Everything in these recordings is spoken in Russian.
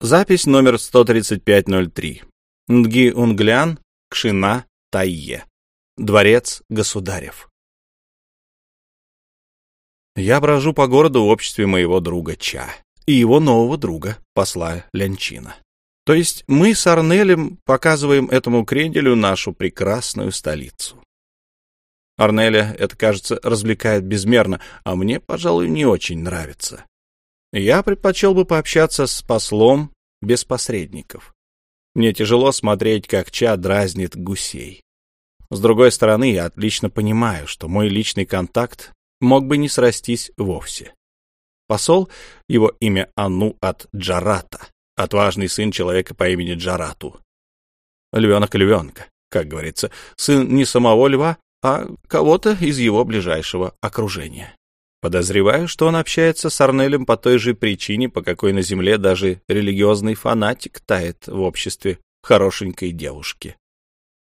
Запись номер 13503. Нги Унглян, Кшина, Тайе. Дворец государев. Я брожу по городу в обществе моего друга Ча и его нового друга, посла Лянчина. То есть мы с Арнелем показываем этому кренделю нашу прекрасную столицу. Арнеля это, кажется, развлекает безмерно, а мне, пожалуй, не очень нравится. Я предпочел бы пообщаться с послом без посредников. Мне тяжело смотреть, как Ча дразнит гусей. С другой стороны, я отлично понимаю, что мой личный контакт мог бы не срастись вовсе. Посол, его имя Ану от Джарата, отважный сын человека по имени Джарату. Львенок львенка, как говорится, сын не самого льва, а кого-то из его ближайшего окружения. Подозреваю, что он общается с Арнелем по той же причине, по какой на земле даже религиозный фанатик тает в обществе хорошенькой девушки.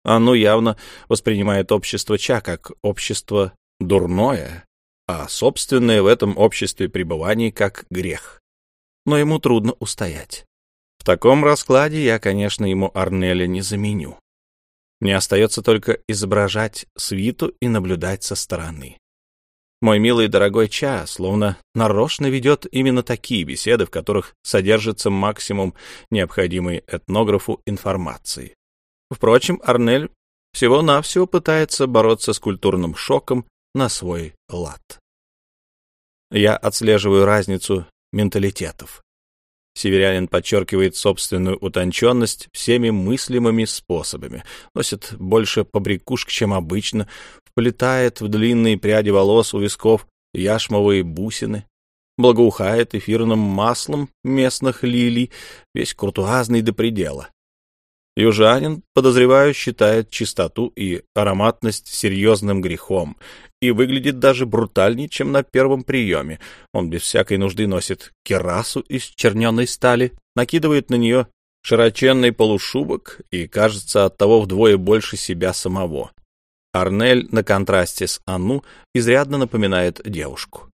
Оно явно воспринимает общество Ча как общество дурное, а собственное в этом обществе пребывание как грех. Но ему трудно устоять. В таком раскладе я, конечно, ему Арнеля не заменю. Мне остается только изображать свиту и наблюдать со стороны. Мой милый дорогой Ча словно нарочно ведет именно такие беседы, в которых содержится максимум необходимой этнографу информации. Впрочем, Арнель всего-навсего пытается бороться с культурным шоком на свой лад. Я отслеживаю разницу менталитетов. Северянин подчеркивает собственную утонченность всеми мыслимыми способами, носит больше побрякушек, чем обычно, вплетает в длинные пряди волос у висков яшмовые бусины, благоухает эфирным маслом местных лилий, весь куртуазный до предела. Южанин, подозреваю, считает чистоту и ароматность серьезным грехом и выглядит даже брутальнее, чем на первом приеме. Он без всякой нужды носит керасу из черненой стали, накидывает на нее широченный полушубок и кажется от того вдвое больше себя самого. Арнель на контрасте с Анну изрядно напоминает девушку.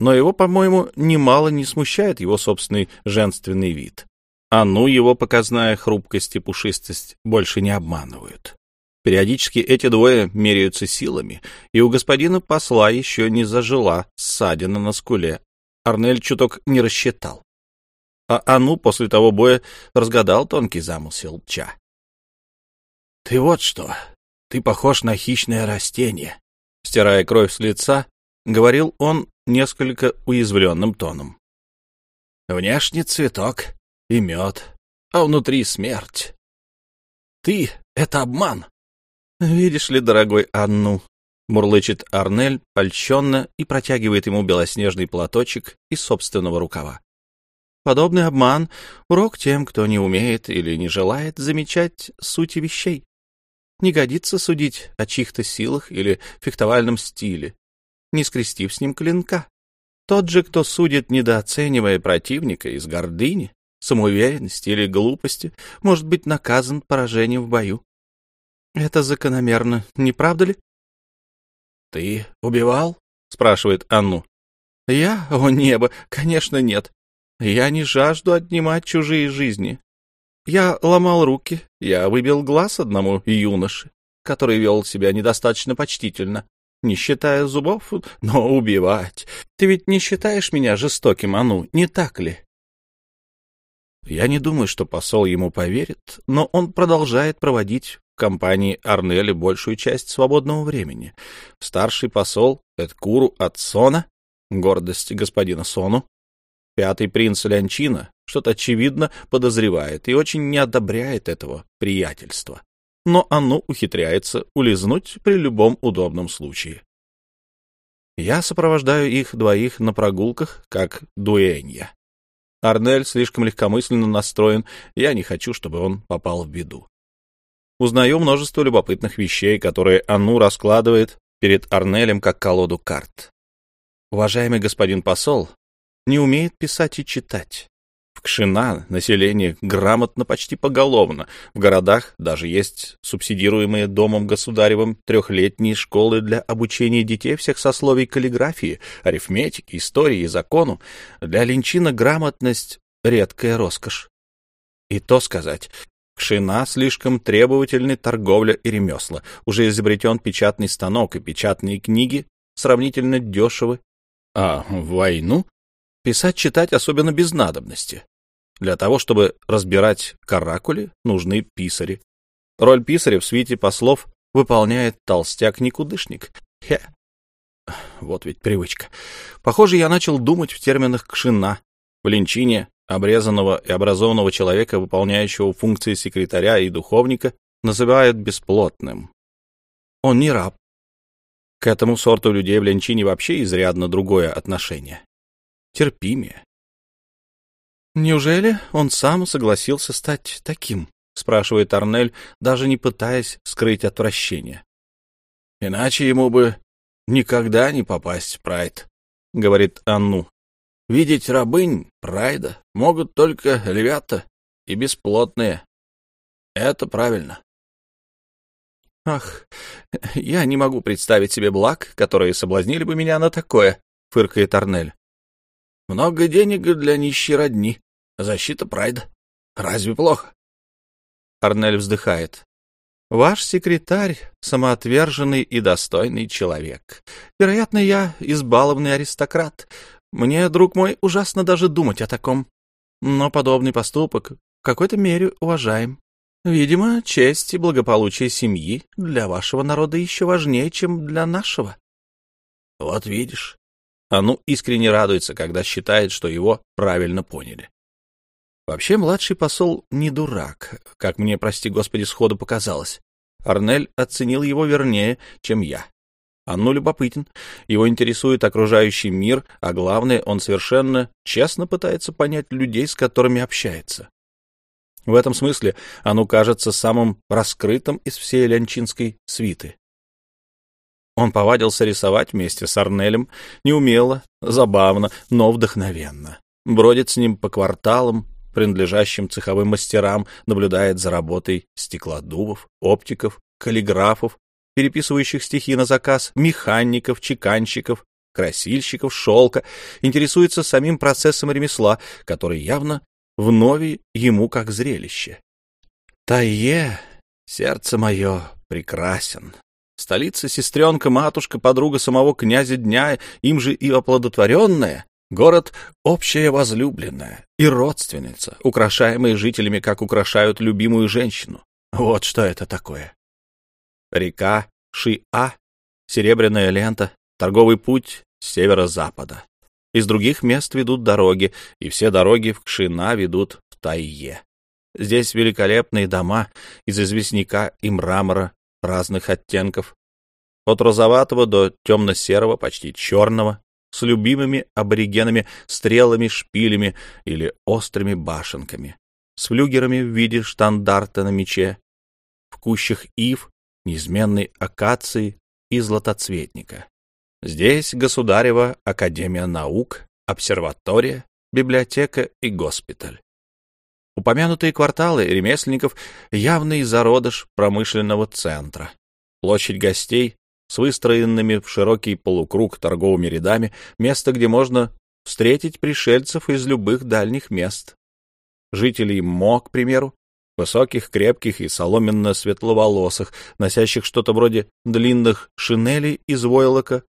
Но его, по-моему, немало не смущает его собственный женственный вид. А ну его показная хрупкость и пушистость больше не обманывают. Периодически эти двое меряются силами, и у господина посла еще не зажила ссадина на скуле. Арнель чуток не рассчитал. А Ану после того боя разгадал тонкий замысел Ча. — Ты вот что, ты похож на хищное растение, — стирая кровь с лица, говорил он несколько уязвленным тоном. — Внешний цветок, и мед, а внутри смерть. Ты — это обман. Видишь ли, дорогой Анну, мурлычет Арнель польщенно и протягивает ему белоснежный платочек из собственного рукава. Подобный обман — урок тем, кто не умеет или не желает замечать сути вещей. Не годится судить о чьих-то силах или фехтовальном стиле, не скрестив с ним клинка. Тот же, кто судит, недооценивая противника из гордыни, самоуверенности или глупости, может быть наказан поражением в бою. Это закономерно, не правда ли? — Ты убивал? — спрашивает Анну. — Я? О небо! Конечно, нет. Я не жажду отнимать чужие жизни. Я ломал руки, я выбил глаз одному юноше, который вел себя недостаточно почтительно, не считая зубов, но убивать. Ты ведь не считаешь меня жестоким, Ану, не так ли? Я не думаю, что посол ему поверит, но он продолжает проводить в компании Арнели большую часть свободного времени. Старший посол Эдкуру от Сона, гордость господина Сону, пятый принц Лянчина, что-то очевидно подозревает и очень не одобряет этого приятельства. Но оно ухитряется улизнуть при любом удобном случае. Я сопровождаю их двоих на прогулках, как дуэнья. Арнель слишком легкомысленно настроен, я не хочу, чтобы он попал в беду. Узнаю множество любопытных вещей, которые Анну раскладывает перед Арнелем как колоду карт. Уважаемый господин посол не умеет писать и читать. Кшина население грамотно почти поголовно. В городах даже есть субсидируемые домом государевым трехлетние школы для обучения детей всех сословий каллиграфии, арифметики, истории и закону. Для Линчина грамотность — редкая роскошь. И то сказать, Кшина слишком требовательны торговля и ремесла. Уже изобретен печатный станок и печатные книги сравнительно дешевы. А в войну писать-читать особенно без надобности. Для того, чтобы разбирать каракули, нужны писари. Роль писаря в свите послов выполняет толстяк-никудышник. Хе. Вот ведь привычка. Похоже, я начал думать в терминах кшина. В линчине обрезанного и образованного человека, выполняющего функции секретаря и духовника, называют бесплотным. Он не раб. К этому сорту людей в Ленчине вообще изрядно другое отношение. Терпимее. «Неужели он сам согласился стать таким?» — спрашивает Арнель, даже не пытаясь скрыть отвращение. «Иначе ему бы никогда не попасть в прайд», — говорит Анну. Видеть рабынь прайда могут только львята и бесплотные. Это правильно. Ах, я не могу представить себе благ, которые соблазнили бы меня на такое, фыркает Арнель. Много денег для нищей родни. Защита прайда. Разве плохо? Арнель вздыхает. Ваш секретарь — самоотверженный и достойный человек. Вероятно, я избалованный аристократ, мне, друг мой, ужасно даже думать о таком. Но подобный поступок в какой-то мере уважаем. Видимо, честь и благополучие семьи для вашего народа еще важнее, чем для нашего. Вот видишь. Ану искренне радуется, когда считает, что его правильно поняли. Вообще, младший посол не дурак, как мне, прости господи, сходу показалось. Арнель оценил его вернее, чем я. Анну любопытен, его интересует окружающий мир, а главное, он совершенно честно пытается понять людей, с которыми общается. В этом смысле Анну кажется самым раскрытым из всей лянчинской свиты. Он повадился рисовать вместе с Арнелем, неумело, забавно, но вдохновенно. Бродит с ним по кварталам, принадлежащим цеховым мастерам, наблюдает за работой стеклодувов, оптиков, каллиграфов, переписывающих стихи на заказ, механиков, чеканщиков, красильщиков, шелка, интересуется самим процессом ремесла, который явно вновь ему как зрелище. Тайе, сердце мое, прекрасен. Столица, сестренка, матушка, подруга самого князя дня, им же и оплодотворенная, город общая возлюбленная и родственница, украшаемая жителями, как украшают любимую женщину. Вот что это такое река Ши-А, серебряная лента, торговый путь с северо-запада. Из других мест ведут дороги, и все дороги в Кшина ведут в Тайе. Здесь великолепные дома из известняка и мрамора разных оттенков, от розоватого до темно-серого, почти черного, с любимыми аборигенами, стрелами, шпилями или острыми башенками, с флюгерами в виде штандарта на мече, в кущах ив неизменной акации и златоцветника. Здесь Государева Академия наук, обсерватория, библиотека и госпиталь. Упомянутые кварталы ремесленников — явный зародыш промышленного центра. Площадь гостей с выстроенными в широкий полукруг торговыми рядами, место, где можно встретить пришельцев из любых дальних мест. Жителей МО, к примеру, высоких, крепких и соломенно-светловолосых, носящих что-то вроде длинных шинелей из войлока,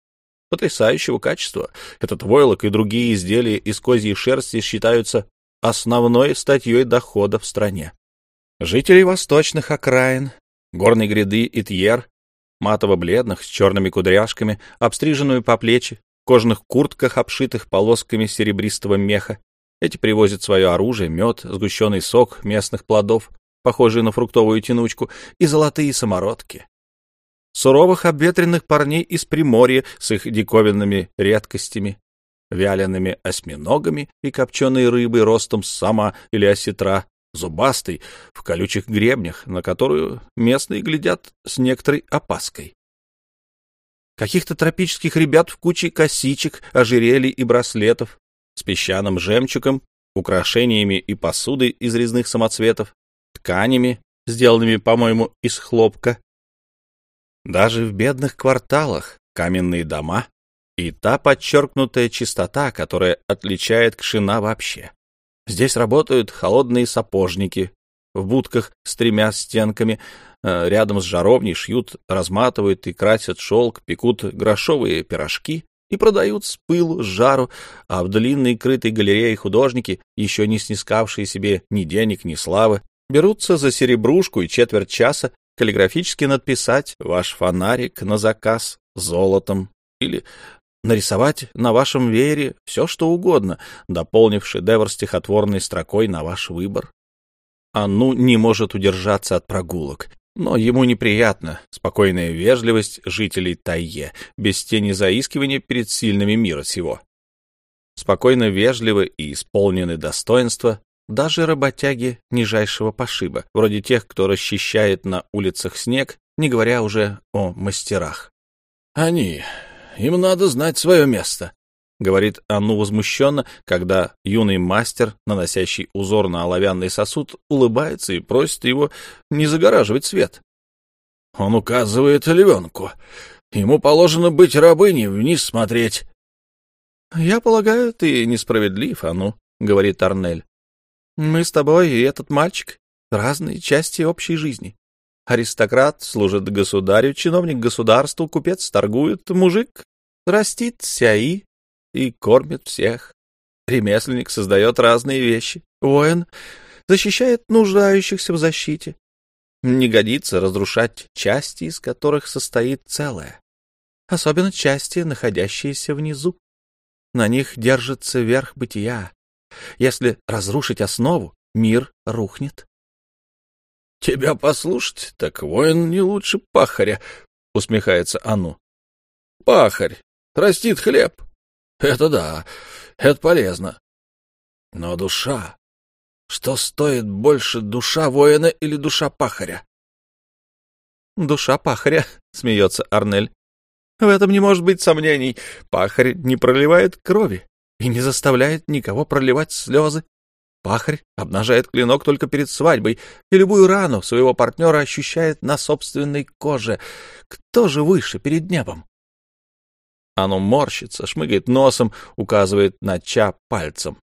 потрясающего качества. Этот войлок и другие изделия из козьей шерсти считаются основной статьей дохода в стране. Жители восточных окраин, горной гряды Итьер, матово-бледных, с черными кудряшками, обстриженную по плечи, кожаных куртках, обшитых полосками серебристого меха, эти привозят свое оружие, мед, сгущенный сок местных плодов, похожие на фруктовую тянучку, и золотые самородки. Суровых обветренных парней из Приморья с их диковинными редкостями, вялеными осьминогами и копченой рыбой ростом сама или осетра, зубастой, в колючих гребнях, на которую местные глядят с некоторой опаской. Каких-то тропических ребят в куче косичек, ожерелий и браслетов, с песчаным жемчугом, украшениями и посудой из резных самоцветов, тканями, сделанными, по-моему, из хлопка. Даже в бедных кварталах каменные дома и та подчеркнутая чистота, которая отличает Кшина вообще. Здесь работают холодные сапожники, в будках с тремя стенками, э, рядом с жаровней шьют, разматывают и красят шелк, пекут грошовые пирожки и продают с пылу, с жару, а в длинной крытой галерее художники, еще не снискавшие себе ни денег, ни славы, берутся за серебрушку и четверть часа каллиграфически надписать ваш фонарик на заказ золотом или нарисовать на вашем веере все, что угодно, дополнив шедевр стихотворной строкой на ваш выбор. Анну не может удержаться от прогулок, но ему неприятна спокойная вежливость жителей Тайе, без тени заискивания перед сильными мира сего. Спокойно вежливы и исполнены достоинства даже работяги нижайшего пошиба, вроде тех, кто расчищает на улицах снег, не говоря уже о мастерах. Они им надо знать свое место, — говорит Анну возмущенно, когда юный мастер, наносящий узор на оловянный сосуд, улыбается и просит его не загораживать свет. Он указывает львенку. Ему положено быть рабыней, вниз смотреть. — Я полагаю, ты несправедлив, Ану, — говорит Арнель. — Мы с тобой и этот мальчик — разные части общей жизни. Аристократ служит государю, чиновник государству, купец торгует, мужик растит сяи и кормит всех. Ремесленник создает разные вещи. Воин защищает нуждающихся в защите. Не годится разрушать части, из которых состоит целое. Особенно части, находящиеся внизу. На них держится верх бытия. Если разрушить основу, мир рухнет. — Тебя послушать, так воин не лучше пахаря, — усмехается Ану. — Пахарь растит хлеб. Это да, это полезно. Но душа... Что стоит больше, душа воина или душа пахаря? — Душа пахаря, — смеется Арнель. — В этом не может быть сомнений. Пахарь не проливает крови и не заставляет никого проливать слезы. Пахарь обнажает клинок только перед свадьбой, и любую рану своего партнера ощущает на собственной коже. Кто же выше перед небом? Оно морщится, шмыгает носом, указывает на Ча пальцем.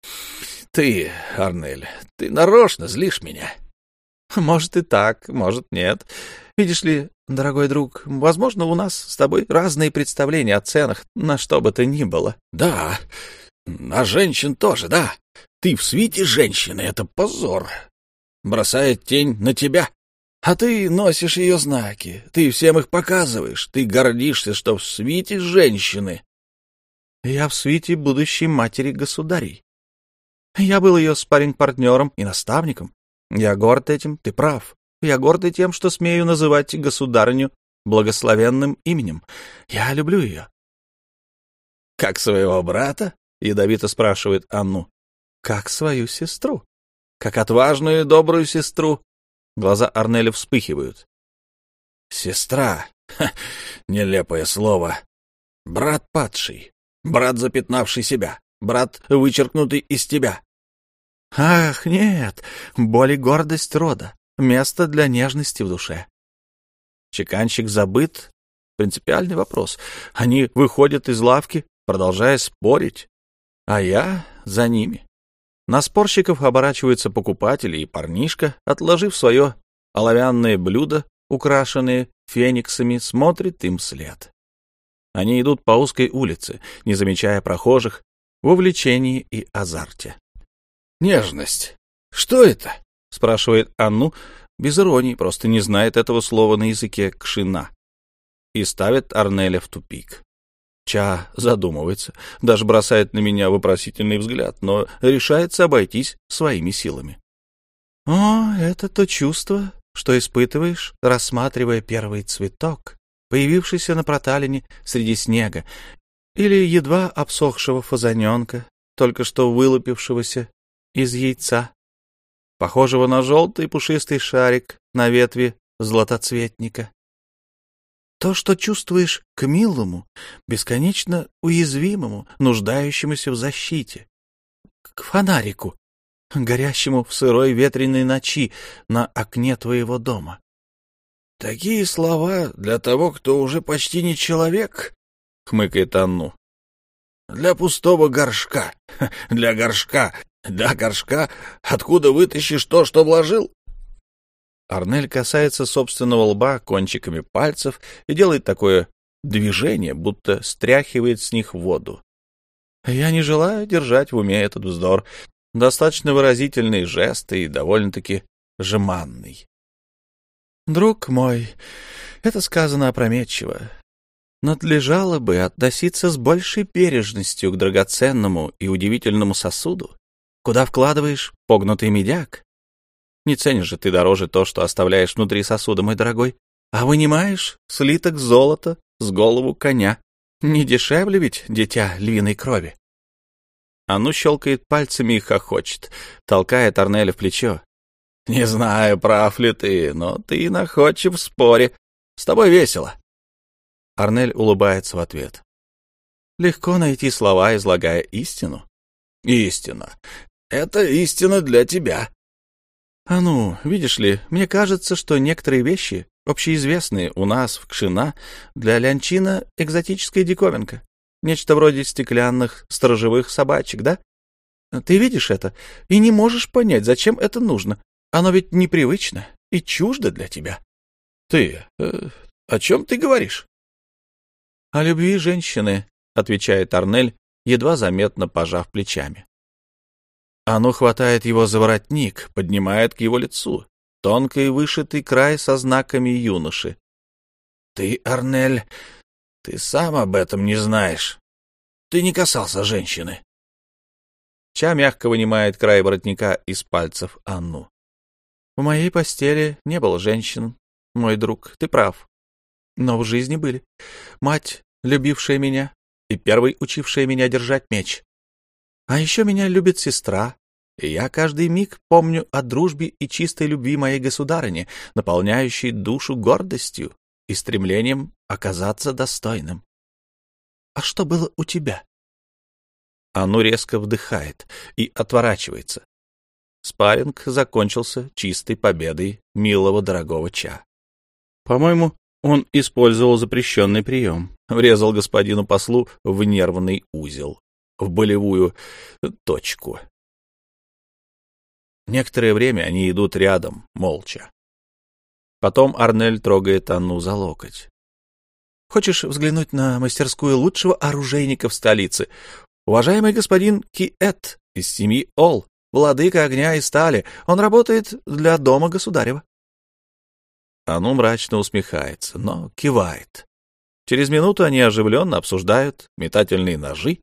— Ты, Арнель, ты нарочно злишь меня. — Может и так, может нет. Видишь ли, дорогой друг, возможно, у нас с тобой разные представления о ценах, на что бы то ни было. — Да, на женщин тоже, да. Ты в свите женщины — это позор. Бросает тень на тебя. А ты носишь ее знаки, ты всем их показываешь, ты гордишься, что в свите женщины. Я в свите будущей матери государей. Я был ее спарринг-партнером и наставником. Я горд этим, ты прав. Я горд и тем, что смею называть государыню благословенным именем. Я люблю ее. — Как своего брата? — ядовито спрашивает Анну. — Как свою сестру. Как отважную и добрую сестру. Глаза Арнеля вспыхивают. «Сестра! Ха, нелепое слово! Брат падший, брат, запятнавший себя, брат, вычеркнутый из тебя!» «Ах, нет! Боль и гордость рода, место для нежности в душе!» Чеканщик забыт. Принципиальный вопрос. Они выходят из лавки, продолжая спорить, а я за ними. На спорщиков оборачиваются покупатели и парнишка, отложив свое оловянное блюдо, украшенное фениксами, смотрит им след. Они идут по узкой улице, не замечая прохожих, в увлечении и азарте. «Нежность. Что это?» — спрашивает Анну, без иронии, просто не знает этого слова на языке кшина. И ставит Арнеля в тупик. Ча задумывается, даже бросает на меня вопросительный взгляд, но решается обойтись своими силами. «О, это то чувство, что испытываешь, рассматривая первый цветок, появившийся на проталине среди снега, или едва обсохшего фазаненка, только что вылупившегося из яйца, похожего на желтый пушистый шарик на ветви златоцветника. То, что чувствуешь к милому, бесконечно уязвимому, нуждающемуся в защите. К фонарику, горящему в сырой ветреной ночи на окне твоего дома. — Такие слова для того, кто уже почти не человек, — хмыкает Анну. — Для пустого горшка, для горшка, Для горшка? Откуда вытащишь то, что вложил? Арнель касается собственного лба кончиками пальцев и делает такое движение, будто стряхивает с них воду. Я не желаю держать в уме этот вздор. Достаточно выразительный жест и довольно-таки жеманный. Друг мой, это сказано опрометчиво. Надлежало бы относиться с большей бережностью к драгоценному и удивительному сосуду, куда вкладываешь погнутый медяк. Не ценишь же ты дороже то, что оставляешь внутри сосуда, мой дорогой, а вынимаешь слиток золота с голову коня. Не дешевле ведь дитя львиной крови. Ану щелкает пальцами и хохочет, толкает Арнеля в плечо. «Не знаю, прав ли ты, но ты находчив в споре. С тобой весело». Арнель улыбается в ответ. Легко найти слова, излагая истину. «Истина. Это истина для тебя». «А ну, видишь ли, мне кажется, что некоторые вещи, общеизвестные у нас в Кшина, для Лянчина экзотическая диковинка. Нечто вроде стеклянных сторожевых собачек, да? Ты видишь это и не можешь понять, зачем это нужно. Оно ведь непривычно и чуждо для тебя. Ты... Э, о чем ты говоришь? — О любви женщины, — отвечает Арнель, едва заметно пожав плечами. Оно хватает его за воротник, поднимает к его лицу, тонкий вышитый край со знаками юноши. — Ты, Арнель, ты сам об этом не знаешь. Ты не касался женщины. Ча мягко вынимает край воротника из пальцев Анну. В моей постели не было женщин, мой друг, ты прав. Но в жизни были. Мать, любившая меня, и первой учившая меня держать меч. А еще меня любит сестра, и я каждый миг помню о дружбе и чистой любви моей государыни, наполняющей душу гордостью и стремлением оказаться достойным. А что было у тебя? Ану резко вдыхает и отворачивается. Спарринг закончился чистой победой милого дорогого Ча. По-моему, он использовал запрещенный прием, врезал господину послу в нервный узел, в болевую точку. Некоторое время они идут рядом, молча. Потом Арнель трогает Анну за локоть. «Хочешь взглянуть на мастерскую лучшего оружейника в столице? Уважаемый господин Киэт из семьи Ол, владыка огня и стали, он работает для дома государева». Ану мрачно усмехается, но кивает. Через минуту они оживленно обсуждают метательные ножи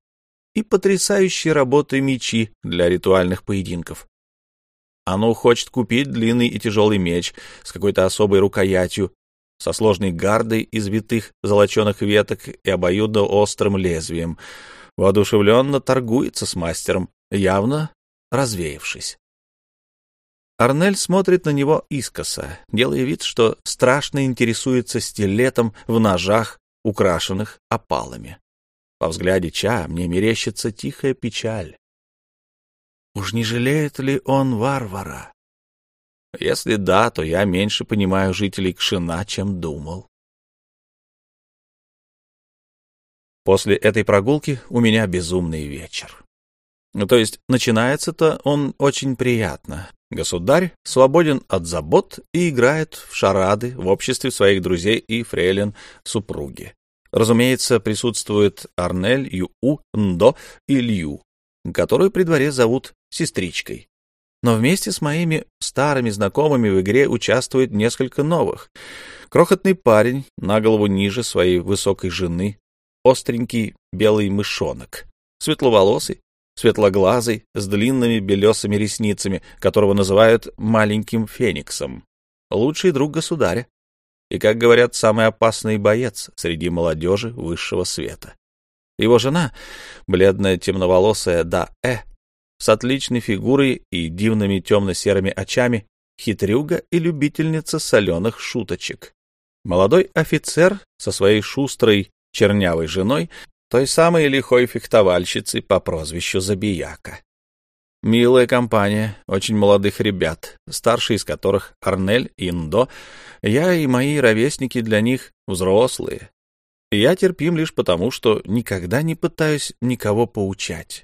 и потрясающие работы мечи для ритуальных поединков. Оно хочет купить длинный и тяжелый меч с какой-то особой рукоятью, со сложной гардой из витых золоченых веток и обоюдно острым лезвием. Воодушевленно торгуется с мастером, явно развеявшись. Арнель смотрит на него искоса, делая вид, что страшно интересуется стилетом в ножах, украшенных опалами. По взгляде Ча мне мерещится тихая печаль. Уж не жалеет ли он варвара? Если да, то я меньше понимаю жителей Кшина, чем думал. После этой прогулки у меня безумный вечер. Ну, то есть начинается-то он очень приятно. Государь свободен от забот и играет в шарады в обществе своих друзей и фрейлин супруги. Разумеется, присутствует Арнель, Ю, Ндо и Лью, которую при дворе зовут сестричкой. Но вместе с моими старыми знакомыми в игре участвует несколько новых. Крохотный парень, на голову ниже своей высокой жены, остренький белый мышонок, светловолосый, светлоглазый, с длинными белесыми ресницами, которого называют маленьким фениксом, лучший друг государя и, как говорят, самый опасный боец среди молодежи высшего света. Его жена, бледная темноволосая Да-Э, с отличной фигурой и дивными темно-серыми очами, хитрюга и любительница соленых шуточек. Молодой офицер со своей шустрой чернявой женой, той самой лихой фехтовальщицей по прозвищу Забияка. Милая компания очень молодых ребят, старший из которых Арнель и Индо, я и мои ровесники для них взрослые. Я терпим лишь потому, что никогда не пытаюсь никого поучать.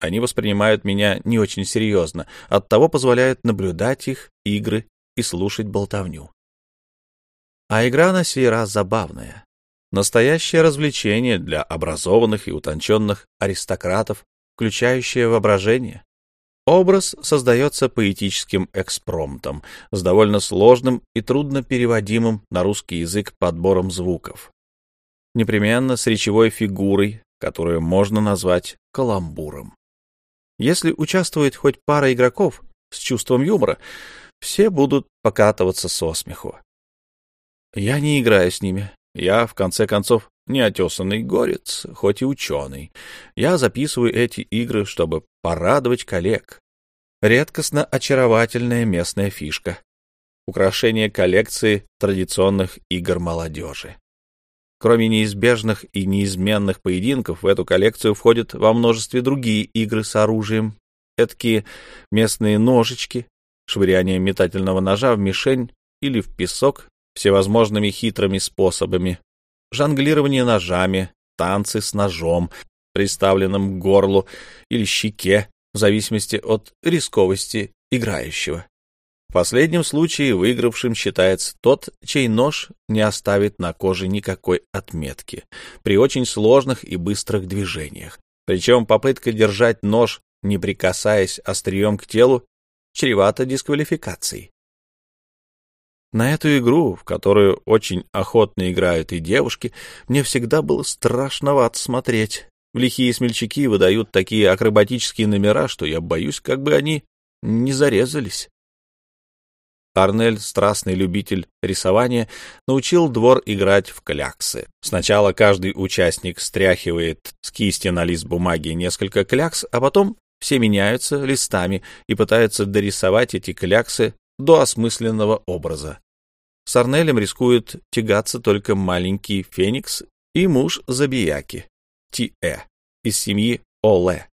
Они воспринимают меня не очень серьезно, оттого позволяют наблюдать их игры и слушать болтовню. А игра на сей раз забавная. Настоящее развлечение для образованных и утонченных аристократов, включающее воображение. Образ создается поэтическим экспромтом, с довольно сложным и трудно переводимым на русский язык подбором звуков. Непременно с речевой фигурой, которую можно назвать каламбуром. Если участвует хоть пара игроков с чувством юмора, все будут покатываться со смеху. Я не играю с ними. Я, в конце концов, неотесанный горец, хоть и ученый. Я записываю эти игры, чтобы порадовать коллег. Редкостно очаровательная местная фишка. Украшение коллекции традиционных игр молодежи. Кроме неизбежных и неизменных поединков, в эту коллекцию входят во множестве другие игры с оружием. Эдакие местные ножички, швыряние метательного ножа в мишень или в песок всевозможными хитрыми способами, жонглирование ножами, танцы с ножом, приставленным к горлу или щеке, в зависимости от рисковости играющего. В последнем случае выигравшим считается тот, чей нож не оставит на коже никакой отметки при очень сложных и быстрых движениях. Причем попытка держать нож, не прикасаясь острием к телу, чревата дисквалификацией. На эту игру, в которую очень охотно играют и девушки, мне всегда было страшновато смотреть. В лихие смельчаки выдают такие акробатические номера, что я боюсь, как бы они не зарезались. Арнель, страстный любитель рисования, научил двор играть в кляксы. Сначала каждый участник стряхивает с кисти на лист бумаги несколько клякс, а потом все меняются листами и пытаются дорисовать эти кляксы до осмысленного образа. С Арнелем рискует тягаться только маленький Феникс и муж Забияки, Ти-Э, из семьи Оле.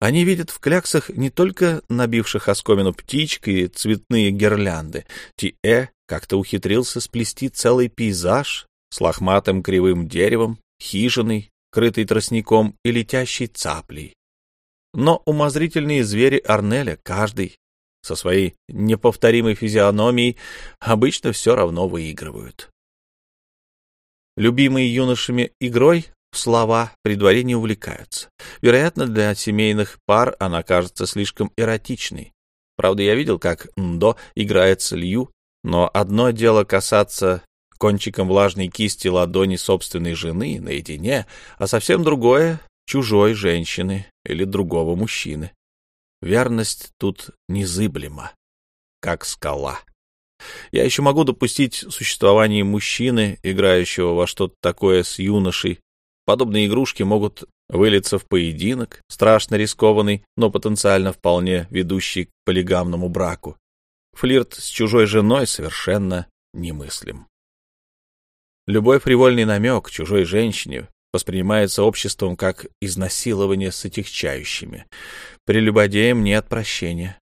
Они видят в кляксах не только набивших оскомину птичек и цветные гирлянды. Ти-Э как-то ухитрился сплести целый пейзаж с лохматым кривым деревом, хижиной, крытой тростником и летящей цаплей. Но умозрительные звери Арнеля, каждый со своей неповторимой физиономией, обычно все равно выигрывают. Любимые юношами игрой слова при дворе не увлекаются. Вероятно, для семейных пар она кажется слишком эротичной. Правда, я видел, как Ндо играет с Лью, но одно дело касаться кончиком влажной кисти ладони собственной жены наедине, а совсем другое — чужой женщины или другого мужчины. Верность тут незыблема, как скала. Я еще могу допустить существование мужчины, играющего во что-то такое с юношей, Подобные игрушки могут вылиться в поединок, страшно рискованный, но потенциально вполне ведущий к полигамному браку. Флирт с чужой женой совершенно немыслим. Любой фривольный намек чужой женщине воспринимается обществом как изнасилование с отягчающими. Прелюбодеям нет прощения.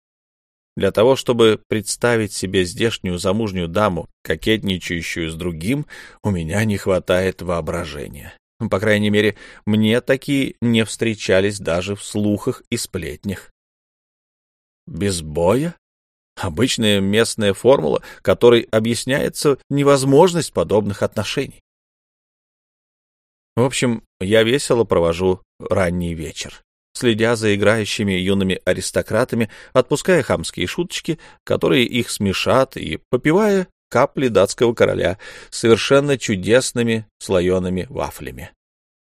Для того, чтобы представить себе здешнюю замужнюю даму, кокетничающую с другим, у меня не хватает воображения. По крайней мере, мне такие не встречались даже в слухах и сплетнях. Без боя? Обычная местная формула, которой объясняется невозможность подобных отношений. В общем, я весело провожу ранний вечер, следя за играющими юными аристократами, отпуская хамские шуточки, которые их смешат, и попивая капли датского короля совершенно чудесными слоеными вафлями.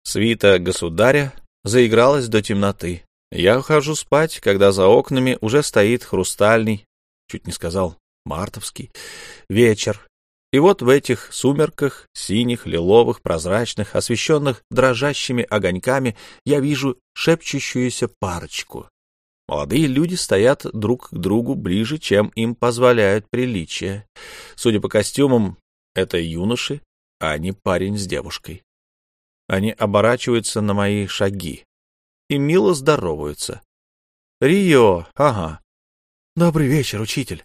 Свита государя заигралась до темноты. Я ухожу спать, когда за окнами уже стоит хрустальный, чуть не сказал мартовский, вечер. И вот в этих сумерках, синих, лиловых, прозрачных, освещенных дрожащими огоньками, я вижу шепчущуюся парочку. Молодые люди стоят друг к другу ближе, чем им позволяют приличия. Судя по костюмам, это юноши, а не парень с девушкой. Они оборачиваются на мои шаги и мило здороваются. Рио, ага. Добрый вечер, учитель.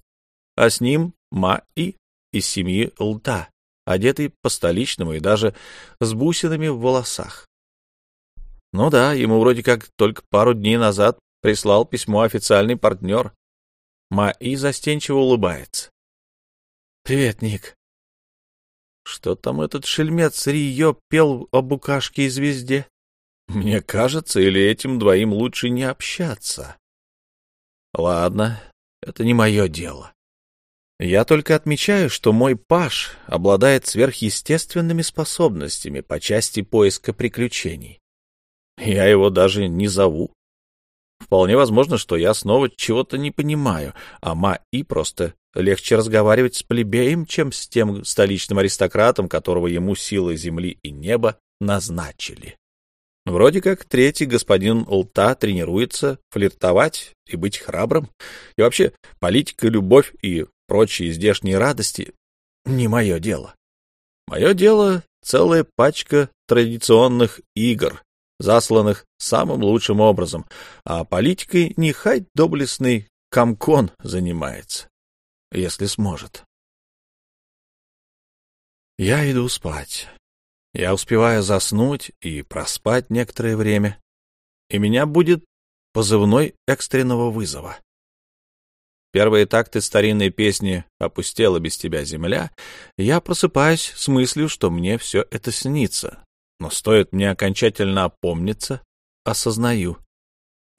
А с ним Ма-И из семьи Лта, одетый по-столичному и даже с бусинами в волосах. Ну да, ему вроде как только пару дней назад прислал письмо официальный партнер. Маи застенчиво улыбается. «Привет, Ник». Что там этот шельмец Рио пел о букашке и звезде? Мне кажется, или этим двоим лучше не общаться? Ладно, это не мое дело. Я только отмечаю, что мой паш обладает сверхъестественными способностями по части поиска приключений. Я его даже не зову. Вполне возможно, что я снова чего-то не понимаю, а Ма-И просто легче разговаривать с плебеем, чем с тем столичным аристократом, которого ему силы земли и неба назначили. Вроде как третий господин Улта тренируется флиртовать и быть храбрым. И вообще, политика, любовь и прочие здешние радости — не мое дело. Мое дело — целая пачка традиционных игр, засланных самым лучшим образом, а политикой нехай доблестный Камкон занимается, если сможет. Я иду спать. Я успеваю заснуть и проспать некоторое время, и меня будет позывной экстренного вызова. Первые такты старинной песни «Опустела без тебя земля», я просыпаюсь с мыслью, что мне все это снится, но стоит мне окончательно опомниться, осознаю.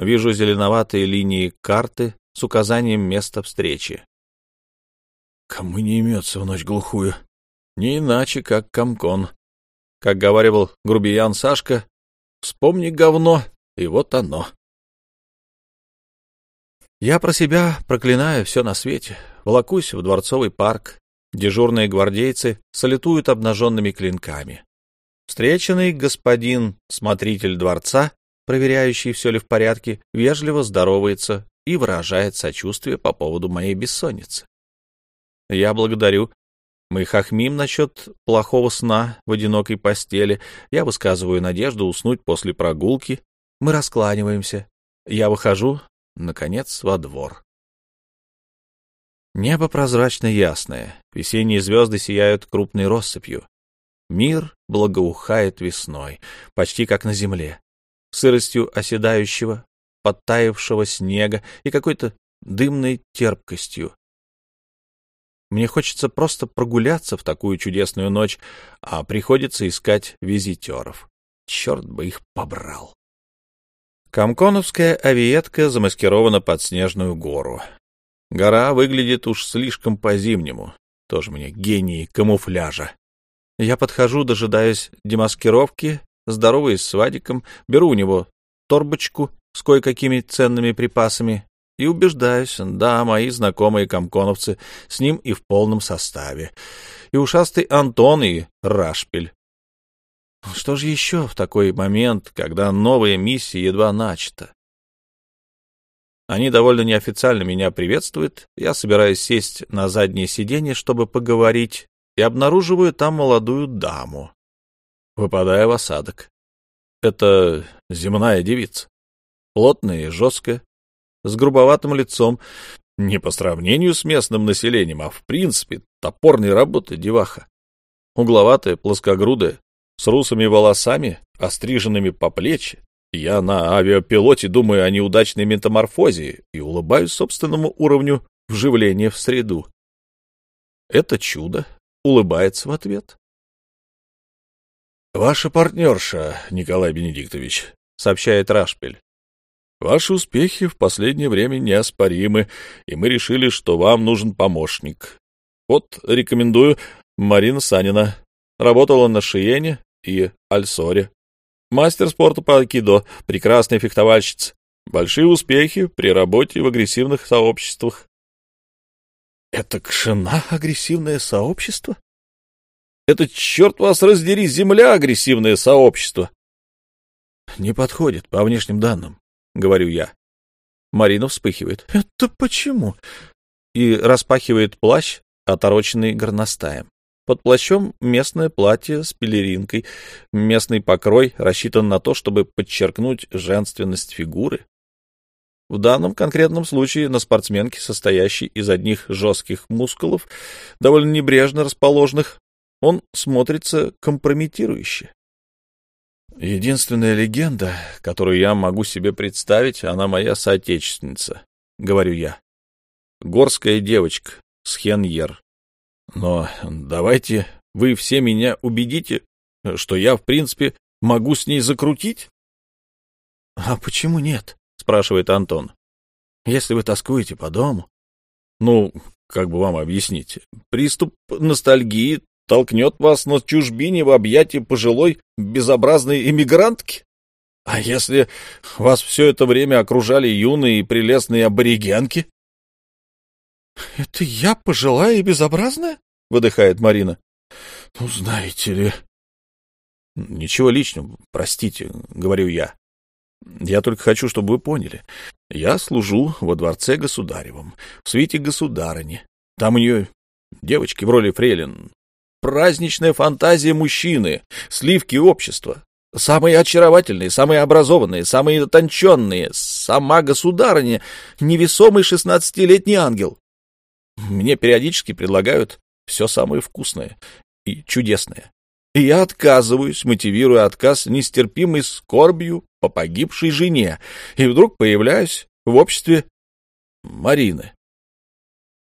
Вижу зеленоватые линии карты с указанием места встречи. Кому не имется в ночь глухую? Не иначе, как комкон. Как говаривал грубиян Сашка, вспомни говно, и вот оно. Я про себя проклинаю все на свете, волокусь в дворцовый парк. Дежурные гвардейцы салютуют обнаженными клинками. Встреченный господин, смотритель дворца, проверяющий, все ли в порядке, вежливо здоровается и выражает сочувствие по поводу моей бессонницы. Я благодарю. Мы хохмим насчет плохого сна в одинокой постели. Я высказываю надежду уснуть после прогулки. Мы раскланиваемся. Я выхожу, наконец, во двор. Небо прозрачно ясное, весенние звезды сияют крупной россыпью. Мир благоухает весной, почти как на земле, сыростью оседающего, подтаявшего снега и какой-то дымной терпкостью. Мне хочется просто прогуляться в такую чудесную ночь, а приходится искать визитеров. Черт бы их побрал. Комконовская авиетка замаскирована под снежную гору. Гора выглядит уж слишком по-зимнему. Тоже мне гений камуфляжа. Я подхожу, дожидаюсь демаскировки, здороваюсь с Вадиком, беру у него торбочку с кое-какими ценными припасами и убеждаюсь, да, мои знакомые комконовцы с ним и в полном составе. И ушастый Антон, и Рашпель. Что же еще в такой момент, когда новая миссия едва начата? Они довольно неофициально меня приветствуют. Я собираюсь сесть на заднее сиденье, чтобы поговорить, и обнаруживаю там молодую даму. Выпадая в осадок. Это земная девица. Плотная и жесткая, с грубоватым лицом, не по сравнению с местным населением, а в принципе топорной работы деваха. Угловатая, плоскогрудая, с русыми волосами, остриженными по плечи. Я на авиапилоте думаю о неудачной метаморфозе и улыбаюсь собственному уровню вживления в среду. Это чудо улыбается в ответ. «Ваша партнерша, Николай Бенедиктович», — сообщает Рашпель. «Ваши успехи в последнее время неоспоримы, и мы решили, что вам нужен помощник. Вот рекомендую Марина Санина. Работала на Шиене и Альсоре. Мастер спорта по айкидо, прекрасная фехтовальщица. Большие успехи при работе в агрессивных сообществах. Это кшена агрессивное сообщество? Это, черт вас раздери, земля агрессивное сообщество. Не подходит по внешним данным, говорю я. Марина вспыхивает. Это почему? И распахивает плащ, отороченный горностаем. Под плащом местное платье с пелеринкой. Местный покрой рассчитан на то, чтобы подчеркнуть женственность фигуры. В данном конкретном случае на спортсменке, состоящей из одних жестких мускулов, довольно небрежно расположенных, он смотрится компрометирующе. Единственная легенда, которую я могу себе представить, она моя соотечественница, — говорю я. Горская девочка, Схеньер. Но давайте вы все меня убедите, что я, в принципе, могу с ней закрутить? — А почему нет? — спрашивает Антон. — Если вы тоскуете по дому. — Ну, как бы вам объяснить? Приступ ностальгии толкнет вас на чужбине в объятия пожилой безобразной иммигрантки? А если вас все это время окружали юные и прелестные аборигенки? — Это я пожилая и безобразная? — выдыхает Марина. — Ну, знаете ли... — Ничего личного, простите, — говорю я. Я только хочу, чтобы вы поняли. Я служу во дворце государевом, в свите государыни. Там у нее девочки в роли фрейлин, праздничная фантазия мужчины, сливки общества. Самые очаровательные, самые образованные, самые утонченные, сама государыня, невесомый шестнадцатилетний ангел. Мне периодически предлагают все самое вкусное и чудесное. И я отказываюсь, мотивируя отказ нестерпимой скорбью по погибшей жене, и вдруг появляюсь в обществе Марины.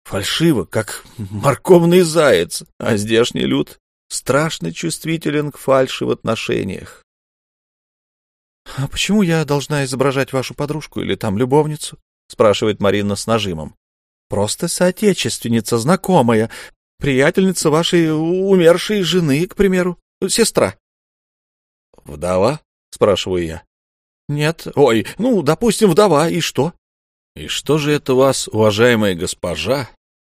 Фальшиво, как морковный заяц, а здешний люд страшно чувствителен к фальши в отношениях. — А почему я должна изображать вашу подружку или там любовницу? — спрашивает Марина с нажимом. — Просто соотечественница, знакомая, приятельница вашей умершей жены, к примеру, сестра. — Вдова? — спрашиваю я. — Нет. Ой, ну, допустим, вдова, и что? — И что же это вас, уважаемая госпожа,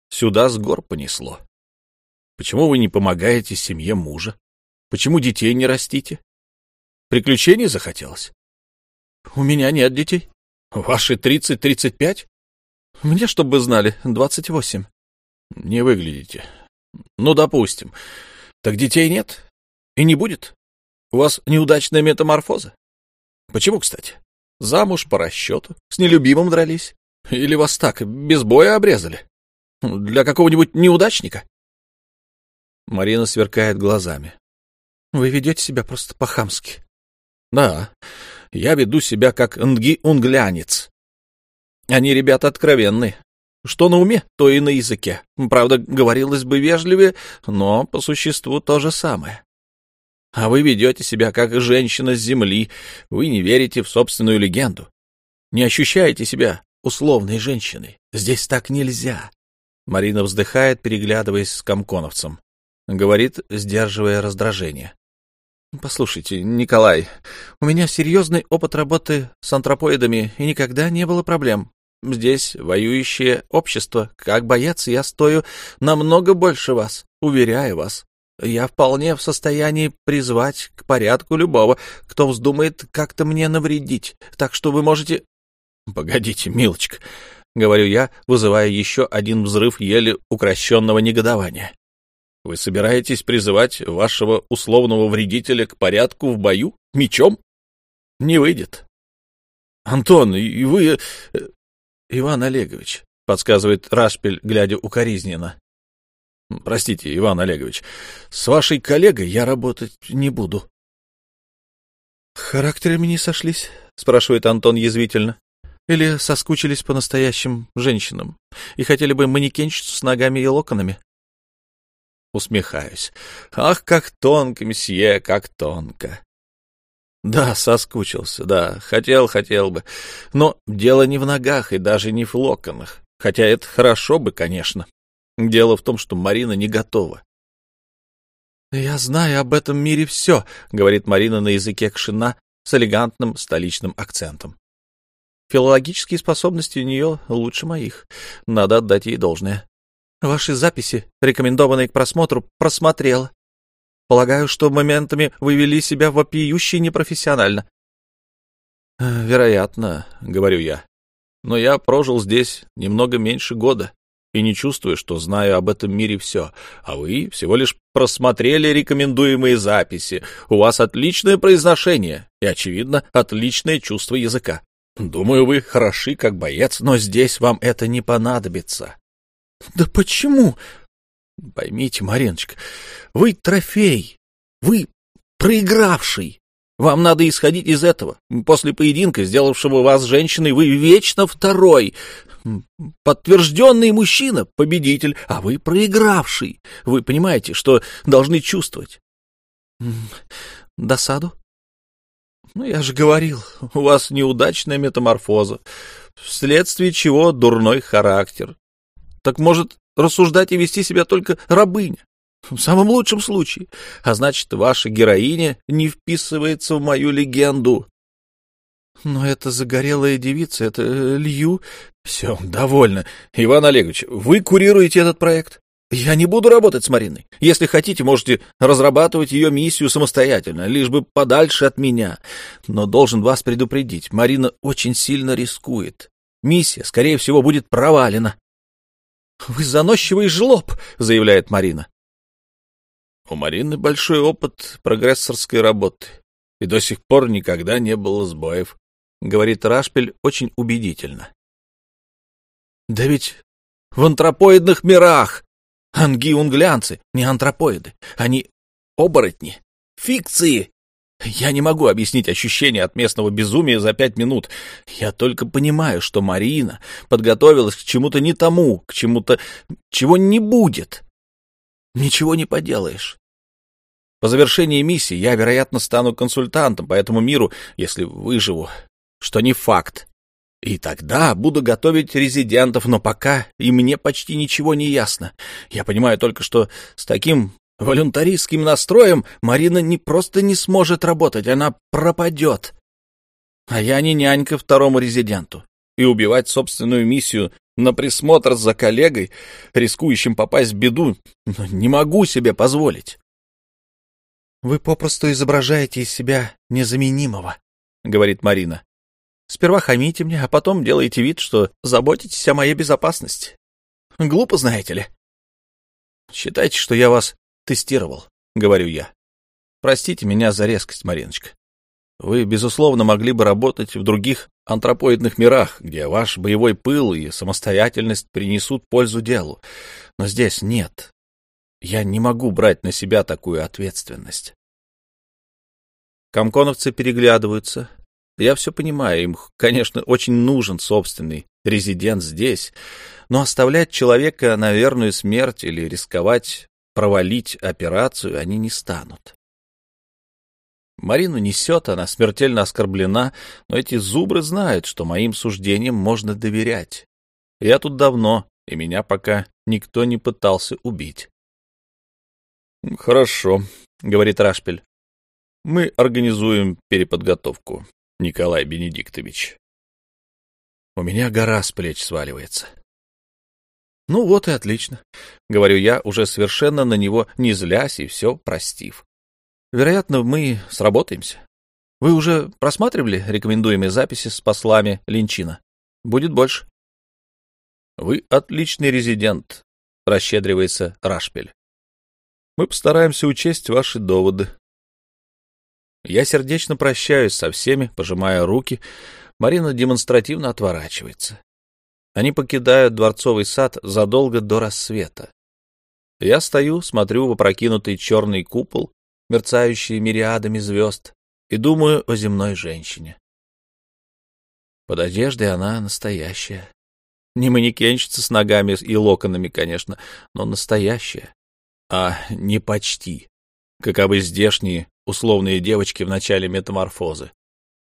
Сюда с гор понесло. Почему вы не помогаете семье мужа? Почему детей не растите? Приключений захотелось? У меня нет детей. Ваши тридцать-тридцать пять? Мне, чтобы вы знали, двадцать восемь. Не выглядите. Ну, допустим. Так детей нет? И не будет? У вас неудачная метаморфоза? Почему, кстати? Замуж по расчету, с нелюбимым дрались? Или вас так, без боя обрезали? Для какого-нибудь неудачника? Марина сверкает глазами. Вы ведете себя просто по-хамски. Да, я веду себя как нги-унглянец. Они ребята откровенные. Что на уме, то и на языке. Правда, говорилось бы вежливее, но по существу то же самое. А вы ведете себя как женщина с земли. Вы не верите в собственную легенду. Не ощущаете себя условной женщиной. Здесь так нельзя. Марина вздыхает, переглядываясь с комконовцем. Говорит, сдерживая раздражение. «Послушайте, Николай, у меня серьезный опыт работы с антропоидами, и никогда не было проблем. Здесь воюющее общество. Как боец, я стою намного больше вас, уверяю вас. Я вполне в состоянии призвать к порядку любого, кто вздумает как-то мне навредить. Так что вы можете... — Погодите, милочка, — говорю я, вызывая еще один взрыв еле укращенного негодования. «Вы собираетесь призывать вашего условного вредителя к порядку в бою мечом? Не выйдет». «Антон, и вы...» «Иван Олегович», — подсказывает Рашпель, глядя укоризненно. «Простите, Иван Олегович, с вашей коллегой я работать не буду». «Характерами не сошлись?» — спрашивает Антон язвительно. Или соскучились по настоящим женщинам и хотели бы манекенщицу с ногами и локонами? Усмехаюсь. Ах, как тонко, месье, как тонко. Да, соскучился, да, хотел, хотел бы. Но дело не в ногах и даже не в локонах. Хотя это хорошо бы, конечно. Дело в том, что Марина не готова. «Я знаю об этом мире все», — говорит Марина на языке кшина с элегантным столичным акцентом. Филологические способности у нее лучше моих. Надо отдать ей должное. Ваши записи, рекомендованные к просмотру, просмотрела. Полагаю, что моментами вы вели себя вопиюще непрофессионально. Э, вероятно, говорю я. Но я прожил здесь немного меньше года и не чувствую, что знаю об этом мире все, а вы всего лишь просмотрели рекомендуемые записи. У вас отличное произношение и, очевидно, отличное чувство языка. Думаю, вы хороши как боец, но здесь вам это не понадобится. Да почему? Поймите, Мариночка, вы трофей, вы проигравший. Вам надо исходить из этого. После поединка, сделавшего вас женщиной, вы вечно второй. Подтвержденный мужчина, победитель, а вы проигравший. Вы понимаете, что должны чувствовать? Досаду? Ну, я же говорил, у вас неудачная метаморфоза, вследствие чего дурной характер. Так может рассуждать и вести себя только рабыня? В самом лучшем случае. А значит, ваша героиня не вписывается в мою легенду. Но это загорелая девица, это э, Лью. Все, довольно. Иван Олегович, вы курируете этот проект? Я не буду работать с Мариной. Если хотите, можете разрабатывать ее миссию самостоятельно, лишь бы подальше от меня. Но должен вас предупредить, Марина очень сильно рискует. Миссия, скорее всего, будет провалена. — Вы заносчивый жлоб, — заявляет Марина. У Марины большой опыт прогрессорской работы, и до сих пор никогда не было сбоев, — говорит Рашпель очень убедительно. — Да ведь в антропоидных мирах ангиунглянцы не антропоиды, они оборотни, фикции. Я не могу объяснить ощущение от местного безумия за пять минут. Я только понимаю, что Марина подготовилась к чему-то не тому, к чему-то, чего не будет. Ничего не поделаешь. По завершении миссии я, вероятно, стану консультантом по этому миру, если выживу, что не факт. И тогда буду готовить резидентов, но пока и мне почти ничего не ясно. Я понимаю только, что с таким волюнтаристским настроем Марина не просто не сможет работать, она пропадет. А я не нянька второму резиденту. И убивать собственную миссию на присмотр за коллегой, рискующим попасть в беду, ну, не могу себе позволить. «Вы попросту изображаете из себя незаменимого», — говорит Марина. «Сперва хамите мне, а потом делаете вид, что заботитесь о моей безопасности. Глупо, знаете ли». «Считайте, что я вас тестировал», — говорю я. «Простите меня за резкость, Мариночка. Вы, безусловно, могли бы работать в других антропоидных мирах, где ваш боевой пыл и самостоятельность принесут пользу делу. Но здесь нет. Я не могу брать на себя такую ответственность. Комконовцы переглядываются. Я все понимаю, им, конечно, очень нужен собственный резидент здесь, но оставлять человека на верную смерть или рисковать провалить операцию они не станут. Марину несет, она смертельно оскорблена, но эти зубры знают, что моим суждениям можно доверять. Я тут давно, и меня пока никто не пытался убить. — Хорошо, — говорит Рашпель. — Мы организуем переподготовку, Николай Бенедиктович. У меня гора с плеч сваливается. — Ну вот и отлично, — говорю я, уже совершенно на него не злясь и все простив. Вероятно, мы сработаемся. Вы уже просматривали рекомендуемые записи с послами Линчина? Будет больше. — Вы отличный резидент, — расщедривается Рашпель. Мы постараемся учесть ваши доводы. Я сердечно прощаюсь со всеми, пожимая руки. Марина демонстративно отворачивается. Они покидают дворцовый сад задолго до рассвета. Я стою, смотрю в опрокинутый черный купол, мерцающий мириадами звезд, и думаю о земной женщине. Под одеждой она настоящая. Не манекенщица с ногами и локонами, конечно, но настоящая а не почти, каковы здешние условные девочки в начале метаморфозы.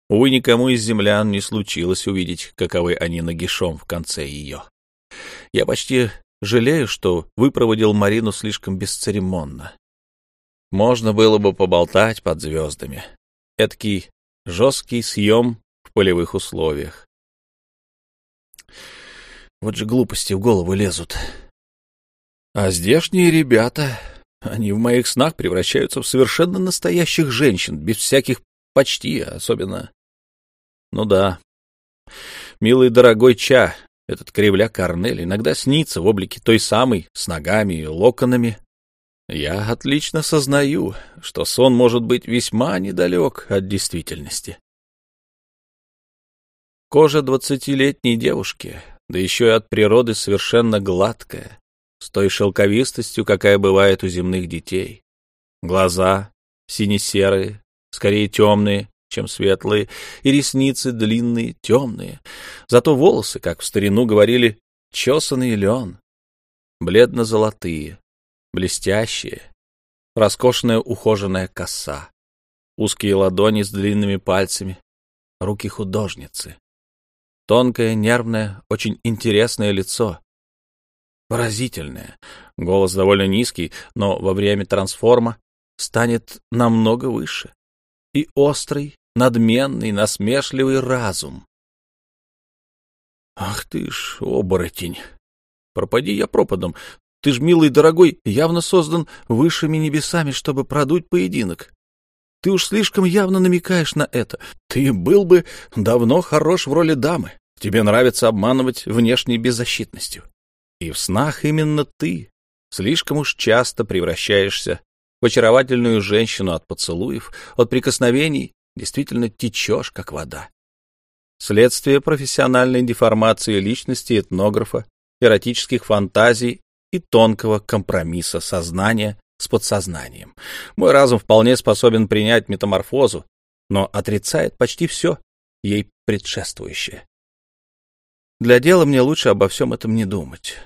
Увы, никому из землян не случилось увидеть, каковы они нагишом в конце ее. Я почти жалею, что выпроводил Марину слишком бесцеремонно. Можно было бы поболтать под звездами. Эдакий жесткий съем в полевых условиях. Вот же глупости в голову лезут. А здешние ребята, они в моих снах превращаются в совершенно настоящих женщин, без всяких почти, особенно... Ну да. Милый дорогой Ча, этот кривля Корнель, иногда снится в облике той самой, с ногами и локонами. Я отлично сознаю, что сон может быть весьма недалек от действительности. Кожа двадцатилетней девушки, да еще и от природы совершенно гладкая, с той шелковистостью, какая бывает у земных детей. Глаза сине-серые, скорее темные, чем светлые, и ресницы длинные, темные. Зато волосы, как в старину говорили, чесанный лен, бледно-золотые, блестящие, роскошная ухоженная коса, узкие ладони с длинными пальцами, руки художницы, тонкое, нервное, очень интересное лицо, поразительное, голос довольно низкий, но во время трансформа станет намного выше, и острый, надменный, насмешливый разум. Ах ты ж, оборотень! Пропади я пропадом. Ты ж, милый дорогой, явно создан высшими небесами, чтобы продуть поединок. Ты уж слишком явно намекаешь на это. Ты был бы давно хорош в роли дамы. Тебе нравится обманывать внешней беззащитностью. И в снах именно ты слишком уж часто превращаешься в очаровательную женщину от поцелуев, от прикосновений, действительно течешь, как вода. Следствие профессиональной деформации личности этнографа, эротических фантазий и тонкого компромисса сознания с подсознанием. Мой разум вполне способен принять метаморфозу, но отрицает почти все ей предшествующее. Для дела мне лучше обо всем этом не думать.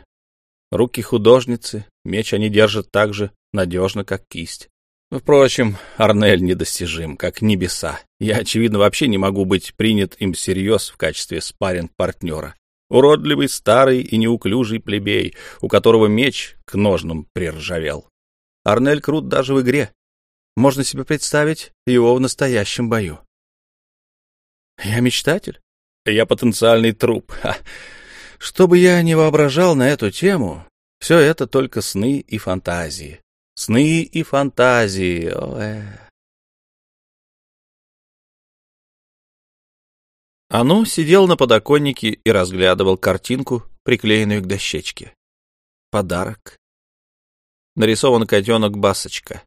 Руки художницы, меч они держат так же надежно, как кисть. Впрочем, Арнель недостижим, как небеса. Я, очевидно, вообще не могу быть принят им всерьез в качестве спарринг-партнера. Уродливый, старый и неуклюжий плебей, у которого меч к ножнам приржавел. Арнель крут даже в игре. Можно себе представить его в настоящем бою. Я мечтатель? Я потенциальный труп. Ха. Что бы я ни воображал на эту тему, все это только сны и фантазии. Сны и фантазии. Ой. Ану сидел на подоконнике и разглядывал картинку, приклеенную к дощечке. Подарок нарисован котенок Басочка.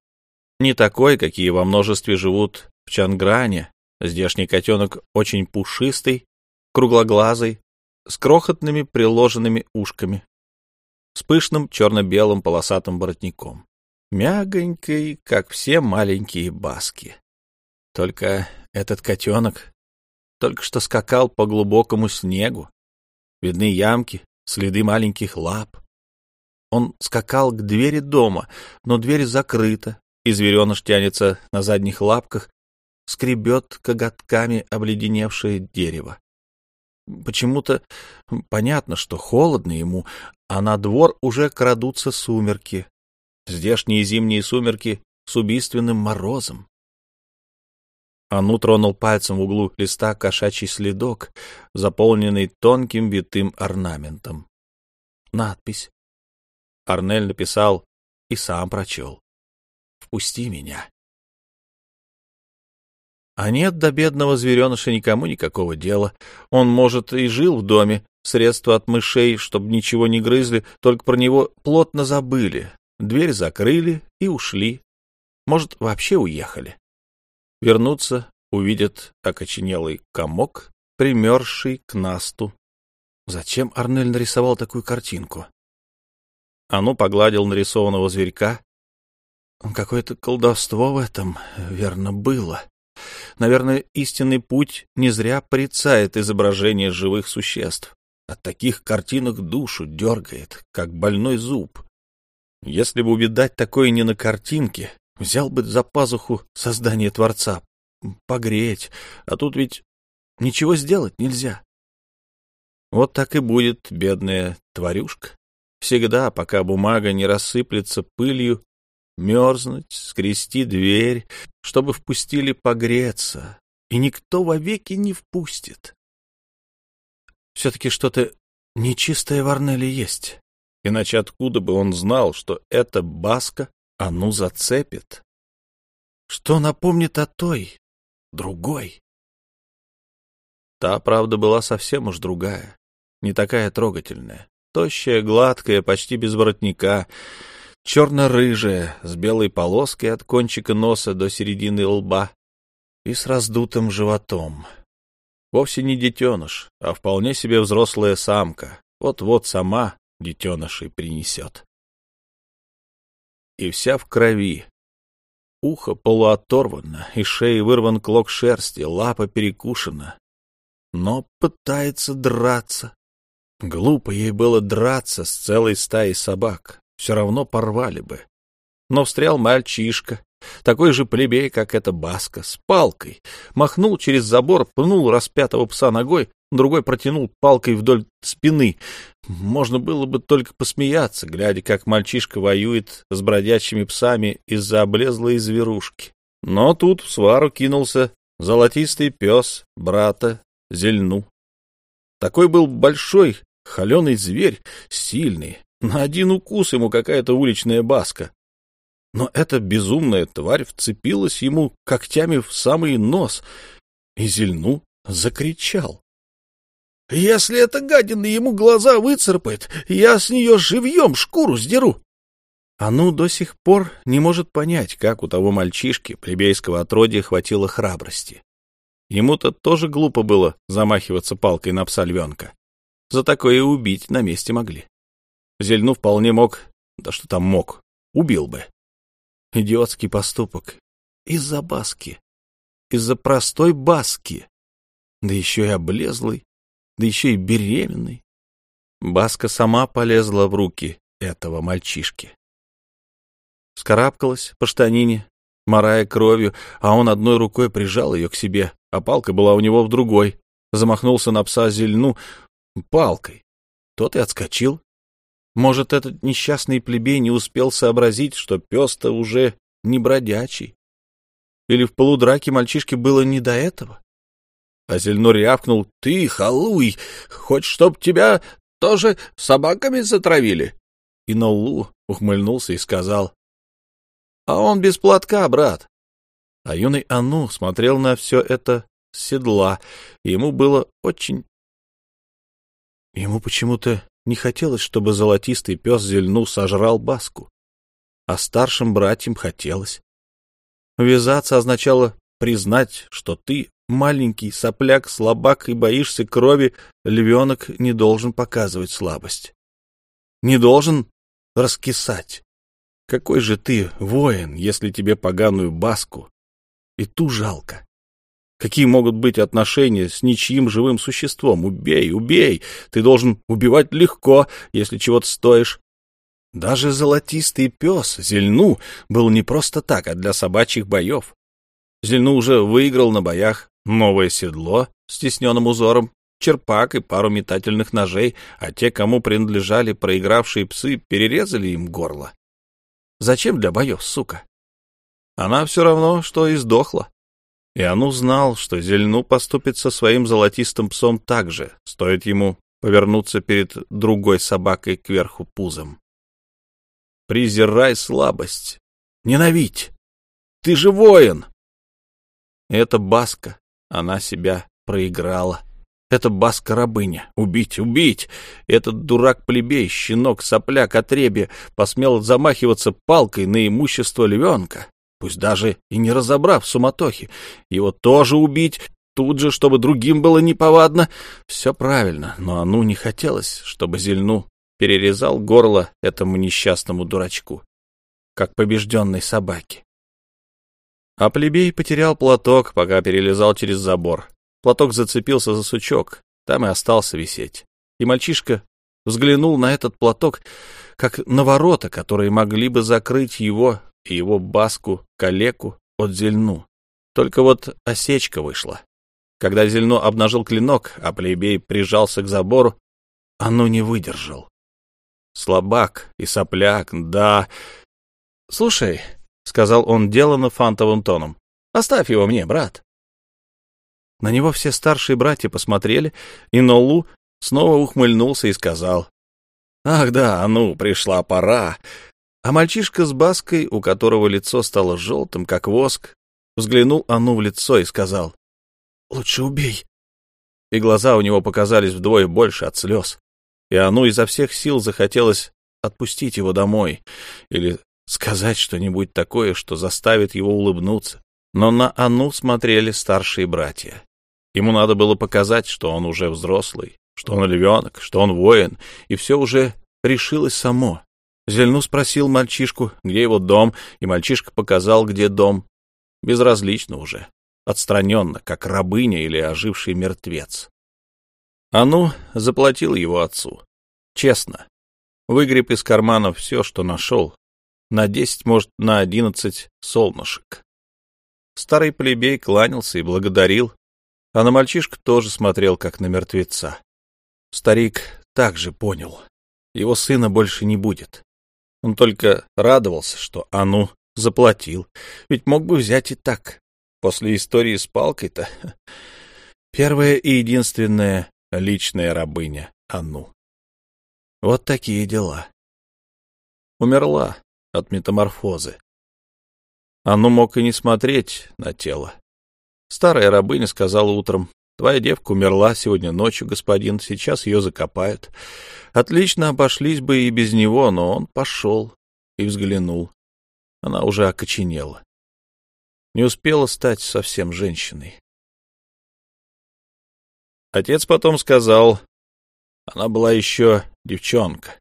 Не такой, какие во множестве живут в Чангране. Здешний котенок очень пушистый, круглоглазый, с крохотными приложенными ушками, с пышным черно-белым полосатым воротником. Мягонький, как все маленькие баски. Только этот котенок только что скакал по глубокому снегу. Видны ямки, следы маленьких лап. Он скакал к двери дома, но дверь закрыта, и звереныш тянется на задних лапках, скребет коготками обледеневшее дерево. Почему-то понятно, что холодно ему, а на двор уже крадутся сумерки. Здешние зимние сумерки с убийственным морозом. Ану тронул пальцем в углу листа кошачий следок, заполненный тонким витым орнаментом. Надпись Арнель написал и сам прочел. «Впусти меня». А нет до бедного звереныша никому никакого дела. Он, может, и жил в доме, средства от мышей, чтобы ничего не грызли, только про него плотно забыли. Дверь закрыли и ушли. Может, вообще уехали. Вернуться, увидят окоченелый комок, примерзший к насту. Зачем Арнель нарисовал такую картинку? Ану погладил нарисованного зверька. Какое-то колдовство в этом, верно, было. Наверное, истинный путь не зря порицает изображение живых существ. От таких картинок душу дергает, как больной зуб. Если бы увидать такое не на картинке, взял бы за пазуху создание Творца, погреть, а тут ведь ничего сделать нельзя. Вот так и будет бедная тварюшка Всегда, пока бумага не рассыплется пылью, мерзнуть, скрести дверь, чтобы впустили погреться, и никто вовеки не впустит. Все-таки что-то нечистое в Арнеле есть, иначе откуда бы он знал, что эта баска Ану зацепит? Что напомнит о той, другой? Та, правда, была совсем уж другая, не такая трогательная. Тощая, гладкая, почти без воротника, черно-рыжая, с белой полоской от кончика носа до середины лба и с раздутым животом. Вовсе не детеныш, а вполне себе взрослая самка. Вот-вот сама детенышей принесет. И вся в крови. Ухо полуоторвано, из шеи вырван клок шерсти, лапа перекушена. Но пытается драться. Глупо ей было драться с целой стаей собак. Все равно порвали бы. Но встрял мальчишка, такой же плебей, как эта баска, с палкой. Махнул через забор, пнул распятого пса ногой, другой протянул палкой вдоль спины. Можно было бы только посмеяться, глядя, как мальчишка воюет с бродячими псами из-за облезлой зверушки. Но тут в свару кинулся золотистый пес брата Зельну. Такой был большой, холеный зверь, сильный. На один укус ему какая-то уличная баска. Но эта безумная тварь вцепилась ему когтями в самый нос, и Зельну закричал. — Если эта гадина ему глаза выцарпает, я с нее живьем шкуру сдеру. Ану до сих пор не может понять, как у того мальчишки плебейского отродья хватило храбрости. Ему-то тоже глупо было замахиваться палкой на пса львенка. За такое и убить на месте могли. Зельну вполне мог, да что там мог, убил бы. Идиотский поступок. Из-за баски. Из-за простой баски. Да еще и облезлый, да еще и беременный. Баска сама полезла в руки этого мальчишки. Скарабкалась по штанине, морая кровью, а он одной рукой прижал ее к себе, а палка была у него в другой. Замахнулся на пса зельну палкой. Тот и отскочил, может, этот несчастный плебей не успел сообразить, что пес-то уже не бродячий? Или в полудраке мальчишке было не до этого? А Зельнур рявкнул, — Ты, халуй, хочешь, чтоб тебя тоже собаками затравили? И Ноулу ухмыльнулся и сказал, — А он без платка, брат. А юный Ану смотрел на все это с седла, ему было очень... Ему почему-то не хотелось, чтобы золотистый пес Зельну сожрал Баску. А старшим братьям хотелось. Вязаться означало признать, что ты маленький сопляк, слабак и боишься крови, львенок не должен показывать слабость. Не должен раскисать. Какой же ты воин, если тебе поганую баску и ту жалко? Какие могут быть отношения с ничьим живым существом? Убей, убей! Ты должен убивать легко, если чего-то стоишь. Даже золотистый пес Зельну был не просто так, а для собачьих боев. Зельну уже выиграл на боях новое седло с тисненным узором, черпак и пару метательных ножей, а те, кому принадлежали проигравшие псы, перерезали им горло. Зачем для боев, сука? Она все равно, что и сдохла. И Ану знал, что Зельну поступит со своим золотистым псом так же, стоит ему повернуться перед другой собакой кверху пузом. Презирай слабость. Ненавидь. Ты же воин. Это Баска. Она себя проиграла. Это Баска-рабыня. Убить, убить! Этот дурак-плебей, щенок, сопляк, отребье посмел замахиваться палкой на имущество львенка пусть даже и не разобрав суматохи. Его тоже убить, тут же, чтобы другим было неповадно. Все правильно, но Ану не хотелось, чтобы Зельну перерезал горло этому несчастному дурачку, как побежденной собаке. А плебей потерял платок, пока перелезал через забор. Платок зацепился за сучок, там и остался висеть. И мальчишка взглянул на этот платок, как на ворота, которые могли бы закрыть его и его баску, калеку от Зельну. Только вот осечка вышла. Когда Зельну обнажил клинок, а плебей прижался к забору, оно не выдержал. Слабак и сопляк, да. — Слушай, — сказал он деланно фантовым тоном, — оставь его мне, брат. На него все старшие братья посмотрели, и Нолу снова ухмыльнулся и сказал, — Ах да, ну, пришла пора. А мальчишка с баской, у которого лицо стало желтым, как воск, взглянул Ану в лицо и сказал, «Лучше убей». И глаза у него показались вдвое больше от слез. И Ану изо всех сил захотелось отпустить его домой или сказать что-нибудь такое, что заставит его улыбнуться. Но на Ану смотрели старшие братья. Ему надо было показать, что он уже взрослый, что он львенок, что он воин, и все уже решилось само. Зельну спросил мальчишку, где его дом, и мальчишка показал, где дом. Безразлично уже, отстраненно, как рабыня или оживший мертвец. Ану заплатил его отцу. Честно. Выгреб из карманов все, что нашел. На десять, может, на одиннадцать солнышек. Старый плебей кланялся и благодарил, а на мальчишку тоже смотрел, как на мертвеца. Старик также понял. Его сына больше не будет. Он только радовался, что Ану заплатил, ведь мог бы взять и так. После истории с палкой-то первая и единственная личная рабыня Ану. Вот такие дела. Умерла от метаморфозы. Ану мог и не смотреть на тело. Старая рабыня сказала утром, «Твоя девка умерла сегодня ночью, господин, сейчас ее закопают». Отлично обошлись бы и без него, но он пошел и взглянул. Она уже окоченела. Не успела стать совсем женщиной. Отец потом сказал, она была еще девчонка.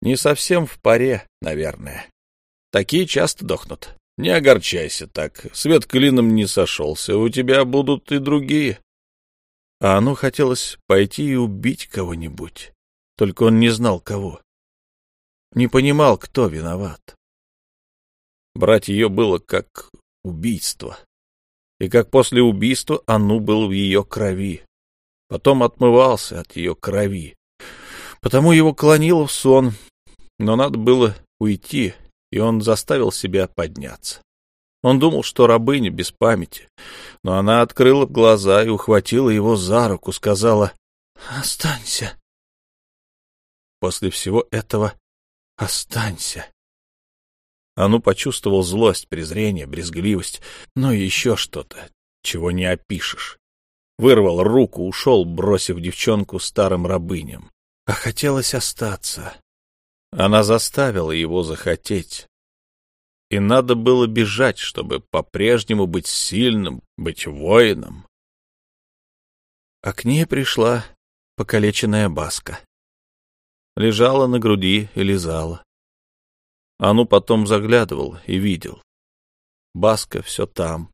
Не совсем в паре, наверное. Такие часто дохнут. Не огорчайся так. Свет клином не сошелся. У тебя будут и другие. А оно хотелось пойти и убить кого-нибудь. Только он не знал, кого. Не понимал, кто виноват. Брать ее было как убийство. И как после убийства Ану был в ее крови. Потом отмывался от ее крови. Потому его клонило в сон. Но надо было уйти, и он заставил себя подняться. Он думал, что рабыня без памяти, но она открыла глаза и ухватила его за руку, сказала «Останься». После всего этого «Останься». Ану почувствовал злость, презрение, брезгливость, но еще что-то, чего не опишешь. Вырвал руку, ушел, бросив девчонку старым рабыням. А хотелось остаться. Она заставила его захотеть. И надо было бежать, чтобы по-прежнему быть сильным, быть воином. А к ней пришла покалеченная Баска. Лежала на груди и лизала. Ану потом заглядывал и видел. Баска все там.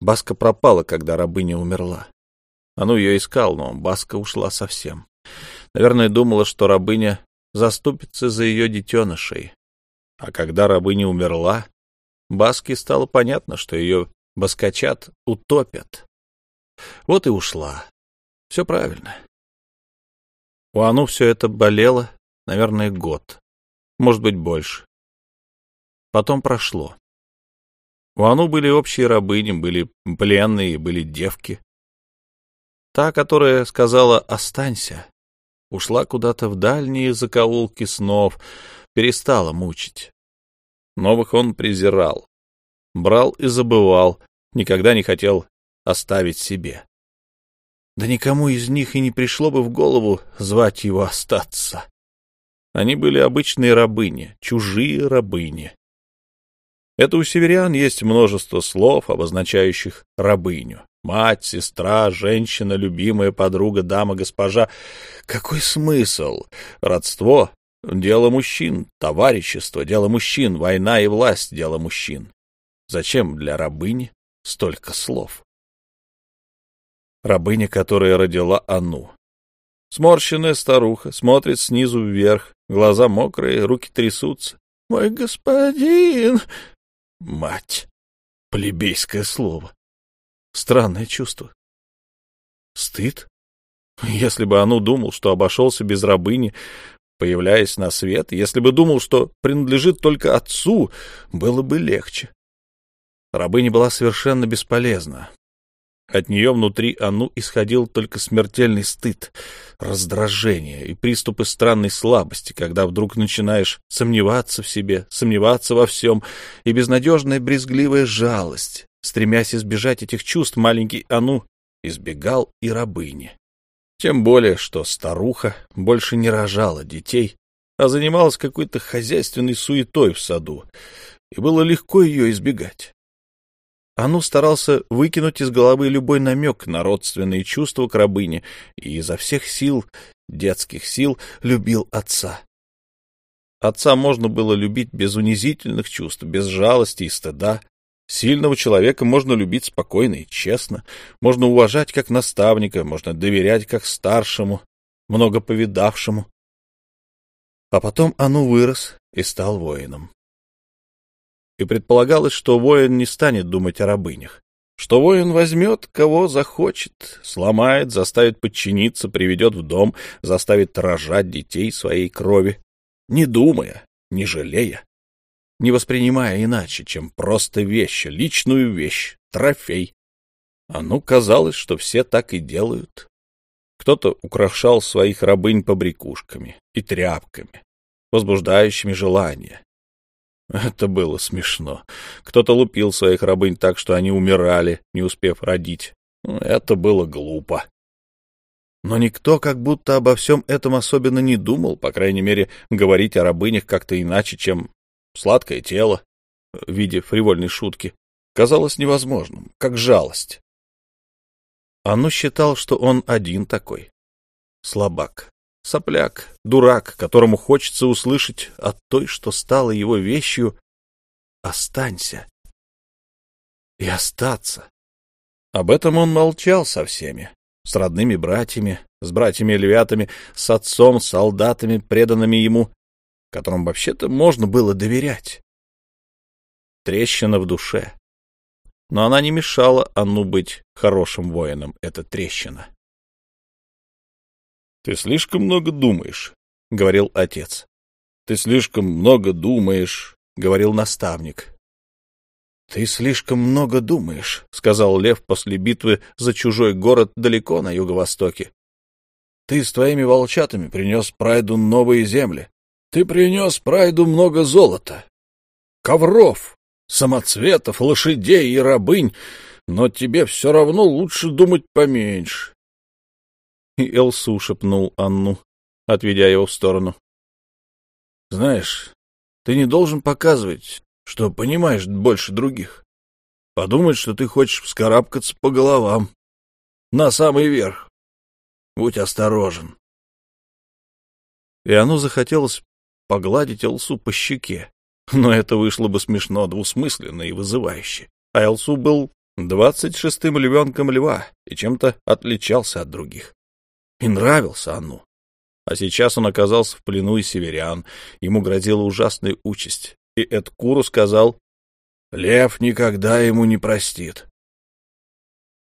Баска пропала, когда рабыня умерла. Ану ее искал, но Баска ушла совсем. Наверное, думала, что рабыня заступится за ее детенышей. А когда рабыня умерла, Баске стало понятно, что ее баскачат утопят. Вот и ушла. Все правильно. У Ану все это болело, наверное, год может быть, больше. Потом прошло. У Ану были общие рабыни, были пленные, были девки. Та, которая сказала «останься», ушла куда-то в дальние закоулки снов, перестала мучить. Новых он презирал, брал и забывал, никогда не хотел оставить себе. Да никому из них и не пришло бы в голову звать его остаться. Они были обычные рабыни, чужие рабыни. Это у северян есть множество слов, обозначающих рабыню. Мать, сестра, женщина, любимая подруга, дама, госпожа. Какой смысл? Родство — дело мужчин, товарищество — дело мужчин, война и власть — дело мужчин. Зачем для рабыни столько слов? Рабыня, которая родила Ану. Сморщенная старуха смотрит снизу вверх, глаза мокрые, руки трясутся. «Мой господин!» Мать! Плебейское слово. Странное чувство. Стыд? Если бы Ану думал, что обошелся без рабыни, появляясь на свет, если бы думал, что принадлежит только отцу, было бы легче. Рабыня была совершенно бесполезна. От нее внутри Ану исходил только смертельный стыд, раздражение и приступы странной слабости, когда вдруг начинаешь сомневаться в себе, сомневаться во всем, и безнадежная брезгливая жалость. Стремясь избежать этих чувств, маленький Ану избегал и рабыни. Тем более, что старуха больше не рожала детей, а занималась какой-то хозяйственной суетой в саду, и было легко ее избегать. Ану старался выкинуть из головы любой намек на родственные чувства к рабыне и изо всех сил, детских сил, любил отца. Отца можно было любить без унизительных чувств, без жалости и стыда. Сильного человека можно любить спокойно и честно, можно уважать как наставника, можно доверять как старшему, много повидавшему. А потом Ану вырос и стал воином. И предполагалось, что воин не станет думать о рабынях, что воин возьмет, кого захочет, сломает, заставит подчиниться, приведет в дом, заставит рожать детей своей крови, не думая, не жалея, не воспринимая иначе, чем просто вещь, личную вещь, трофей. А ну, казалось, что все так и делают. Кто-то украшал своих рабынь побрякушками и тряпками, возбуждающими желание. Это было смешно. Кто-то лупил своих рабынь так, что они умирали, не успев родить. Это было глупо. Но никто как будто обо всем этом особенно не думал, по крайней мере, говорить о рабынях как-то иначе, чем «сладкое тело» в виде фривольной шутки, казалось невозможным, как жалость. Ану считал, что он один такой. Слабак, сопляк, дурак, которому хочется услышать от той, что стало его вещью «Останься» и остаться. Об этом он молчал со всеми, с родными братьями, с братьями-львятами, с отцом, солдатами, преданными ему, которым вообще-то можно было доверять. Трещина в душе, но она не мешала Анну быть хорошим воином, эта трещина. — Ты слишком много думаешь, — говорил отец. — Ты слишком много думаешь, — говорил наставник. — Ты слишком много думаешь, — сказал Лев после битвы за чужой город далеко на юго-востоке. — Ты с твоими волчатами принес Прайду новые земли. Ты принес Прайду много золота, ковров, самоцветов, лошадей и рабынь, но тебе все равно лучше думать поменьше. И Элсу шепнул Анну, отведя его в сторону. — Знаешь, ты не должен показывать, что понимаешь больше других. Подумать, что ты хочешь вскарабкаться по головам. На самый верх. Будь осторожен. И оно захотелось погладить Элсу по щеке. Но это вышло бы смешно, двусмысленно и вызывающе. А Элсу был двадцать шестым львенком льва и чем-то отличался от других. И нравился Анну. А сейчас он оказался в плену и северян. Ему грозила ужасная участь. И Эдкуру сказал, «Лев никогда ему не простит».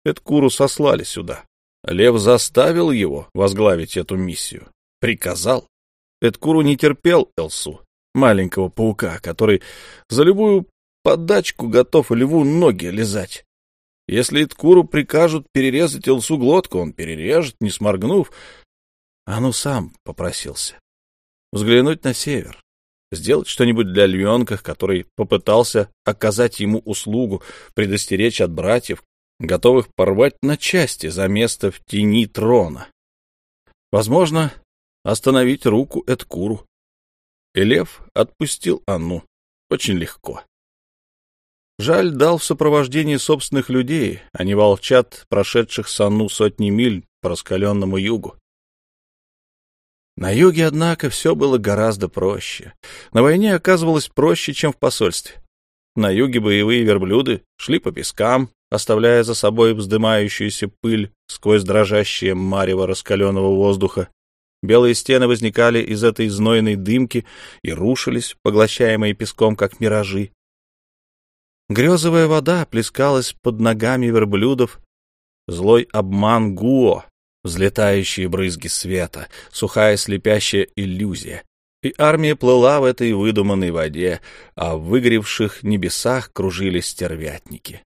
Эдкуру сослали сюда. Лев заставил его возглавить эту миссию. Приказал. Эдкуру не терпел Элсу маленького паука, который за любую подачку готов льву ноги лизать. Если Иткуру прикажут перерезать Илсу глотку, он перережет, не сморгнув. А ну сам попросился. Взглянуть на север. Сделать что-нибудь для львенка, который попытался оказать ему услугу, предостеречь от братьев, готовых порвать на части за место в тени трона. Возможно, остановить руку Эдкуру. И лев отпустил Анну очень легко. Жаль, дал в сопровождении собственных людей, а не волчат, прошедших с Анну сотни миль по раскаленному югу. На юге, однако, все было гораздо проще. На войне оказывалось проще, чем в посольстве. На юге боевые верблюды шли по пескам, оставляя за собой вздымающуюся пыль сквозь дрожащее марево раскаленного воздуха. Белые стены возникали из этой знойной дымки и рушились, поглощаемые песком, как миражи. Грезовая вода плескалась под ногами верблюдов, злой обман Гуо, взлетающие брызги света, сухая слепящая иллюзия. И армия плыла в этой выдуманной воде, а в выгоревших небесах кружились стервятники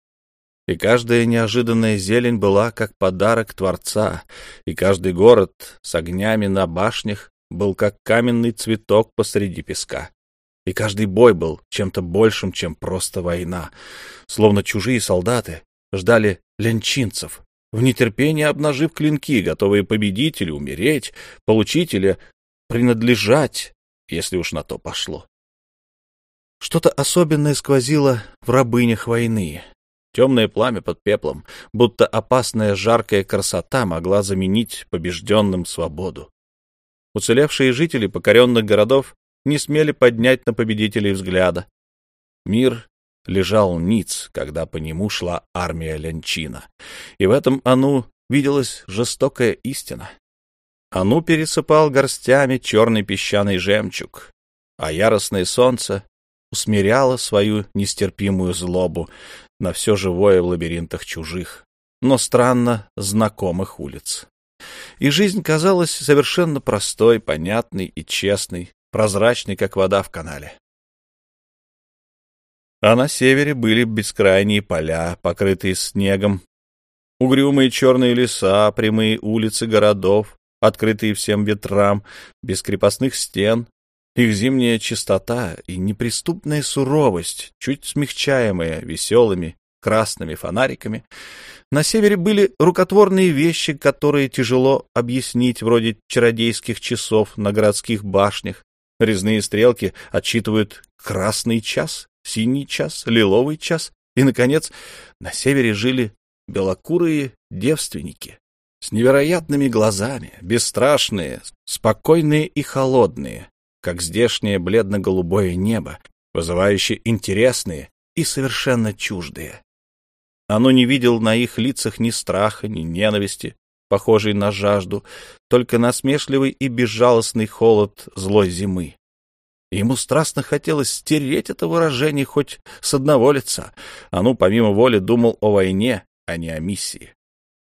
и каждая неожиданная зелень была как подарок Творца, и каждый город с огнями на башнях был как каменный цветок посреди песка. И каждый бой был чем-то большим, чем просто война, словно чужие солдаты ждали ленчинцев, в нетерпении обнажив клинки, готовые победить или умереть, получить или принадлежать, если уж на то пошло. Что-то особенное сквозило в рабынях войны, Темное пламя под пеплом, будто опасная жаркая красота могла заменить побежденным свободу. Уцелевшие жители покоренных городов не смели поднять на победителей взгляда. Мир лежал ниц, когда по нему шла армия Ленчина, и в этом Ану виделась жестокая истина. Ану пересыпал горстями черный песчаный жемчуг, а яростное солнце усмиряло свою нестерпимую злобу на все живое в лабиринтах чужих, но странно знакомых улиц. И жизнь казалась совершенно простой, понятной и честной, прозрачной, как вода в канале. А на севере были бескрайние поля, покрытые снегом, угрюмые черные леса, прямые улицы городов, открытые всем ветрам, без крепостных стен, их зимняя чистота и неприступная суровость, чуть смягчаемая веселыми красными фонариками. На севере были рукотворные вещи, которые тяжело объяснить, вроде чародейских часов на городских башнях. Резные стрелки отсчитывают красный час, синий час, лиловый час. И, наконец, на севере жили белокурые девственники с невероятными глазами, бесстрашные, спокойные и холодные, как здешнее бледно-голубое небо, вызывающие интересные и совершенно чуждые. Оно не видел на их лицах ни страха, ни ненависти, похожей на жажду, только насмешливый и безжалостный холод злой зимы. Ему страстно хотелось стереть это выражение хоть с одного лица. Ану, помимо воли, думал о войне, а не о миссии.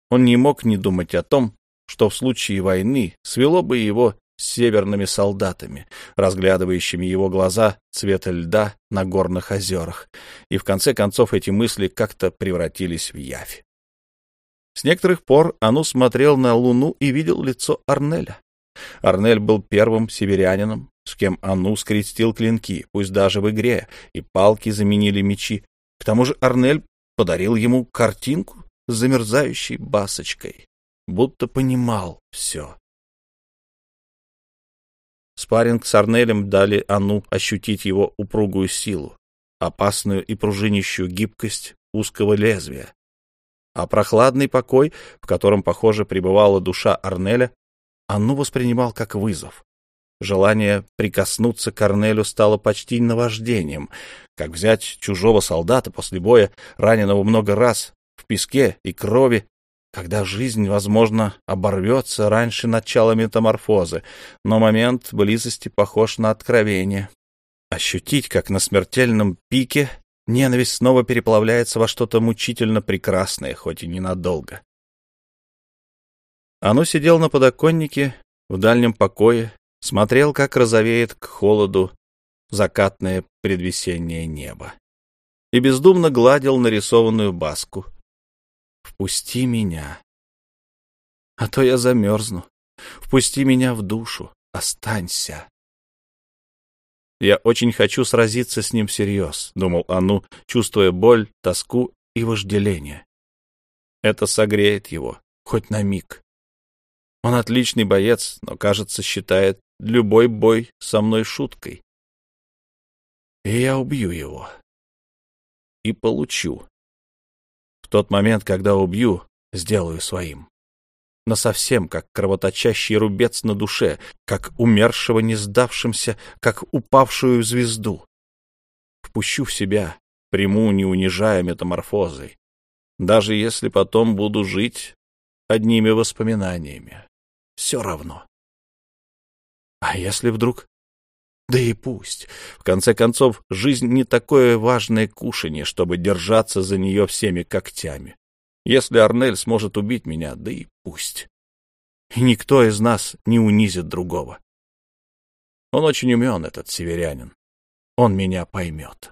Он не мог не думать о том, что в случае войны свело бы его северными солдатами, разглядывающими его глаза цвета льда на горных озерах, и в конце концов эти мысли как-то превратились в явь. С некоторых пор Ану смотрел на луну и видел лицо Арнеля. Арнель был первым северянином, с кем Ану скрестил клинки, пусть даже в игре, и палки заменили мечи. К тому же Арнель подарил ему картинку с замерзающей басочкой, будто понимал все. Спарринг с Арнелем дали Ану ощутить его упругую силу, опасную и пружинищую гибкость узкого лезвия. А прохладный покой, в котором, похоже, пребывала душа Арнеля, Анну воспринимал как вызов. Желание прикоснуться к Арнелю стало почти наваждением, как взять чужого солдата после боя, раненого много раз, в песке и крови, когда жизнь, возможно, оборвется раньше начала метаморфозы, но момент близости похож на откровение. Ощутить, как на смертельном пике ненависть снова переплавляется во что-то мучительно прекрасное, хоть и ненадолго. Оно сидел на подоконнике в дальнем покое, смотрел, как розовеет к холоду закатное предвесеннее небо, и бездумно гладил нарисованную баску — Впусти меня. А то я замерзну. Впусти меня в душу. Останься. Я очень хочу сразиться с ним всерьез, — думал Ану, чувствуя боль, тоску и вожделение. Это согреет его, хоть на миг. Он отличный боец, но, кажется, считает любой бой со мной шуткой. И я убью его. И получу в тот момент, когда убью, сделаю своим. Насовсем, как кровоточащий рубец на душе, как умершего не сдавшимся, как упавшую звезду. Впущу в себя, приму, не унижая метаморфозой. Даже если потом буду жить одними воспоминаниями. Все равно. А если вдруг да и пусть. В конце концов, жизнь не такое важное кушанье, чтобы держаться за нее всеми когтями. Если Арнель сможет убить меня, да и пусть. И никто из нас не унизит другого. Он очень умен, этот северянин. Он меня поймет.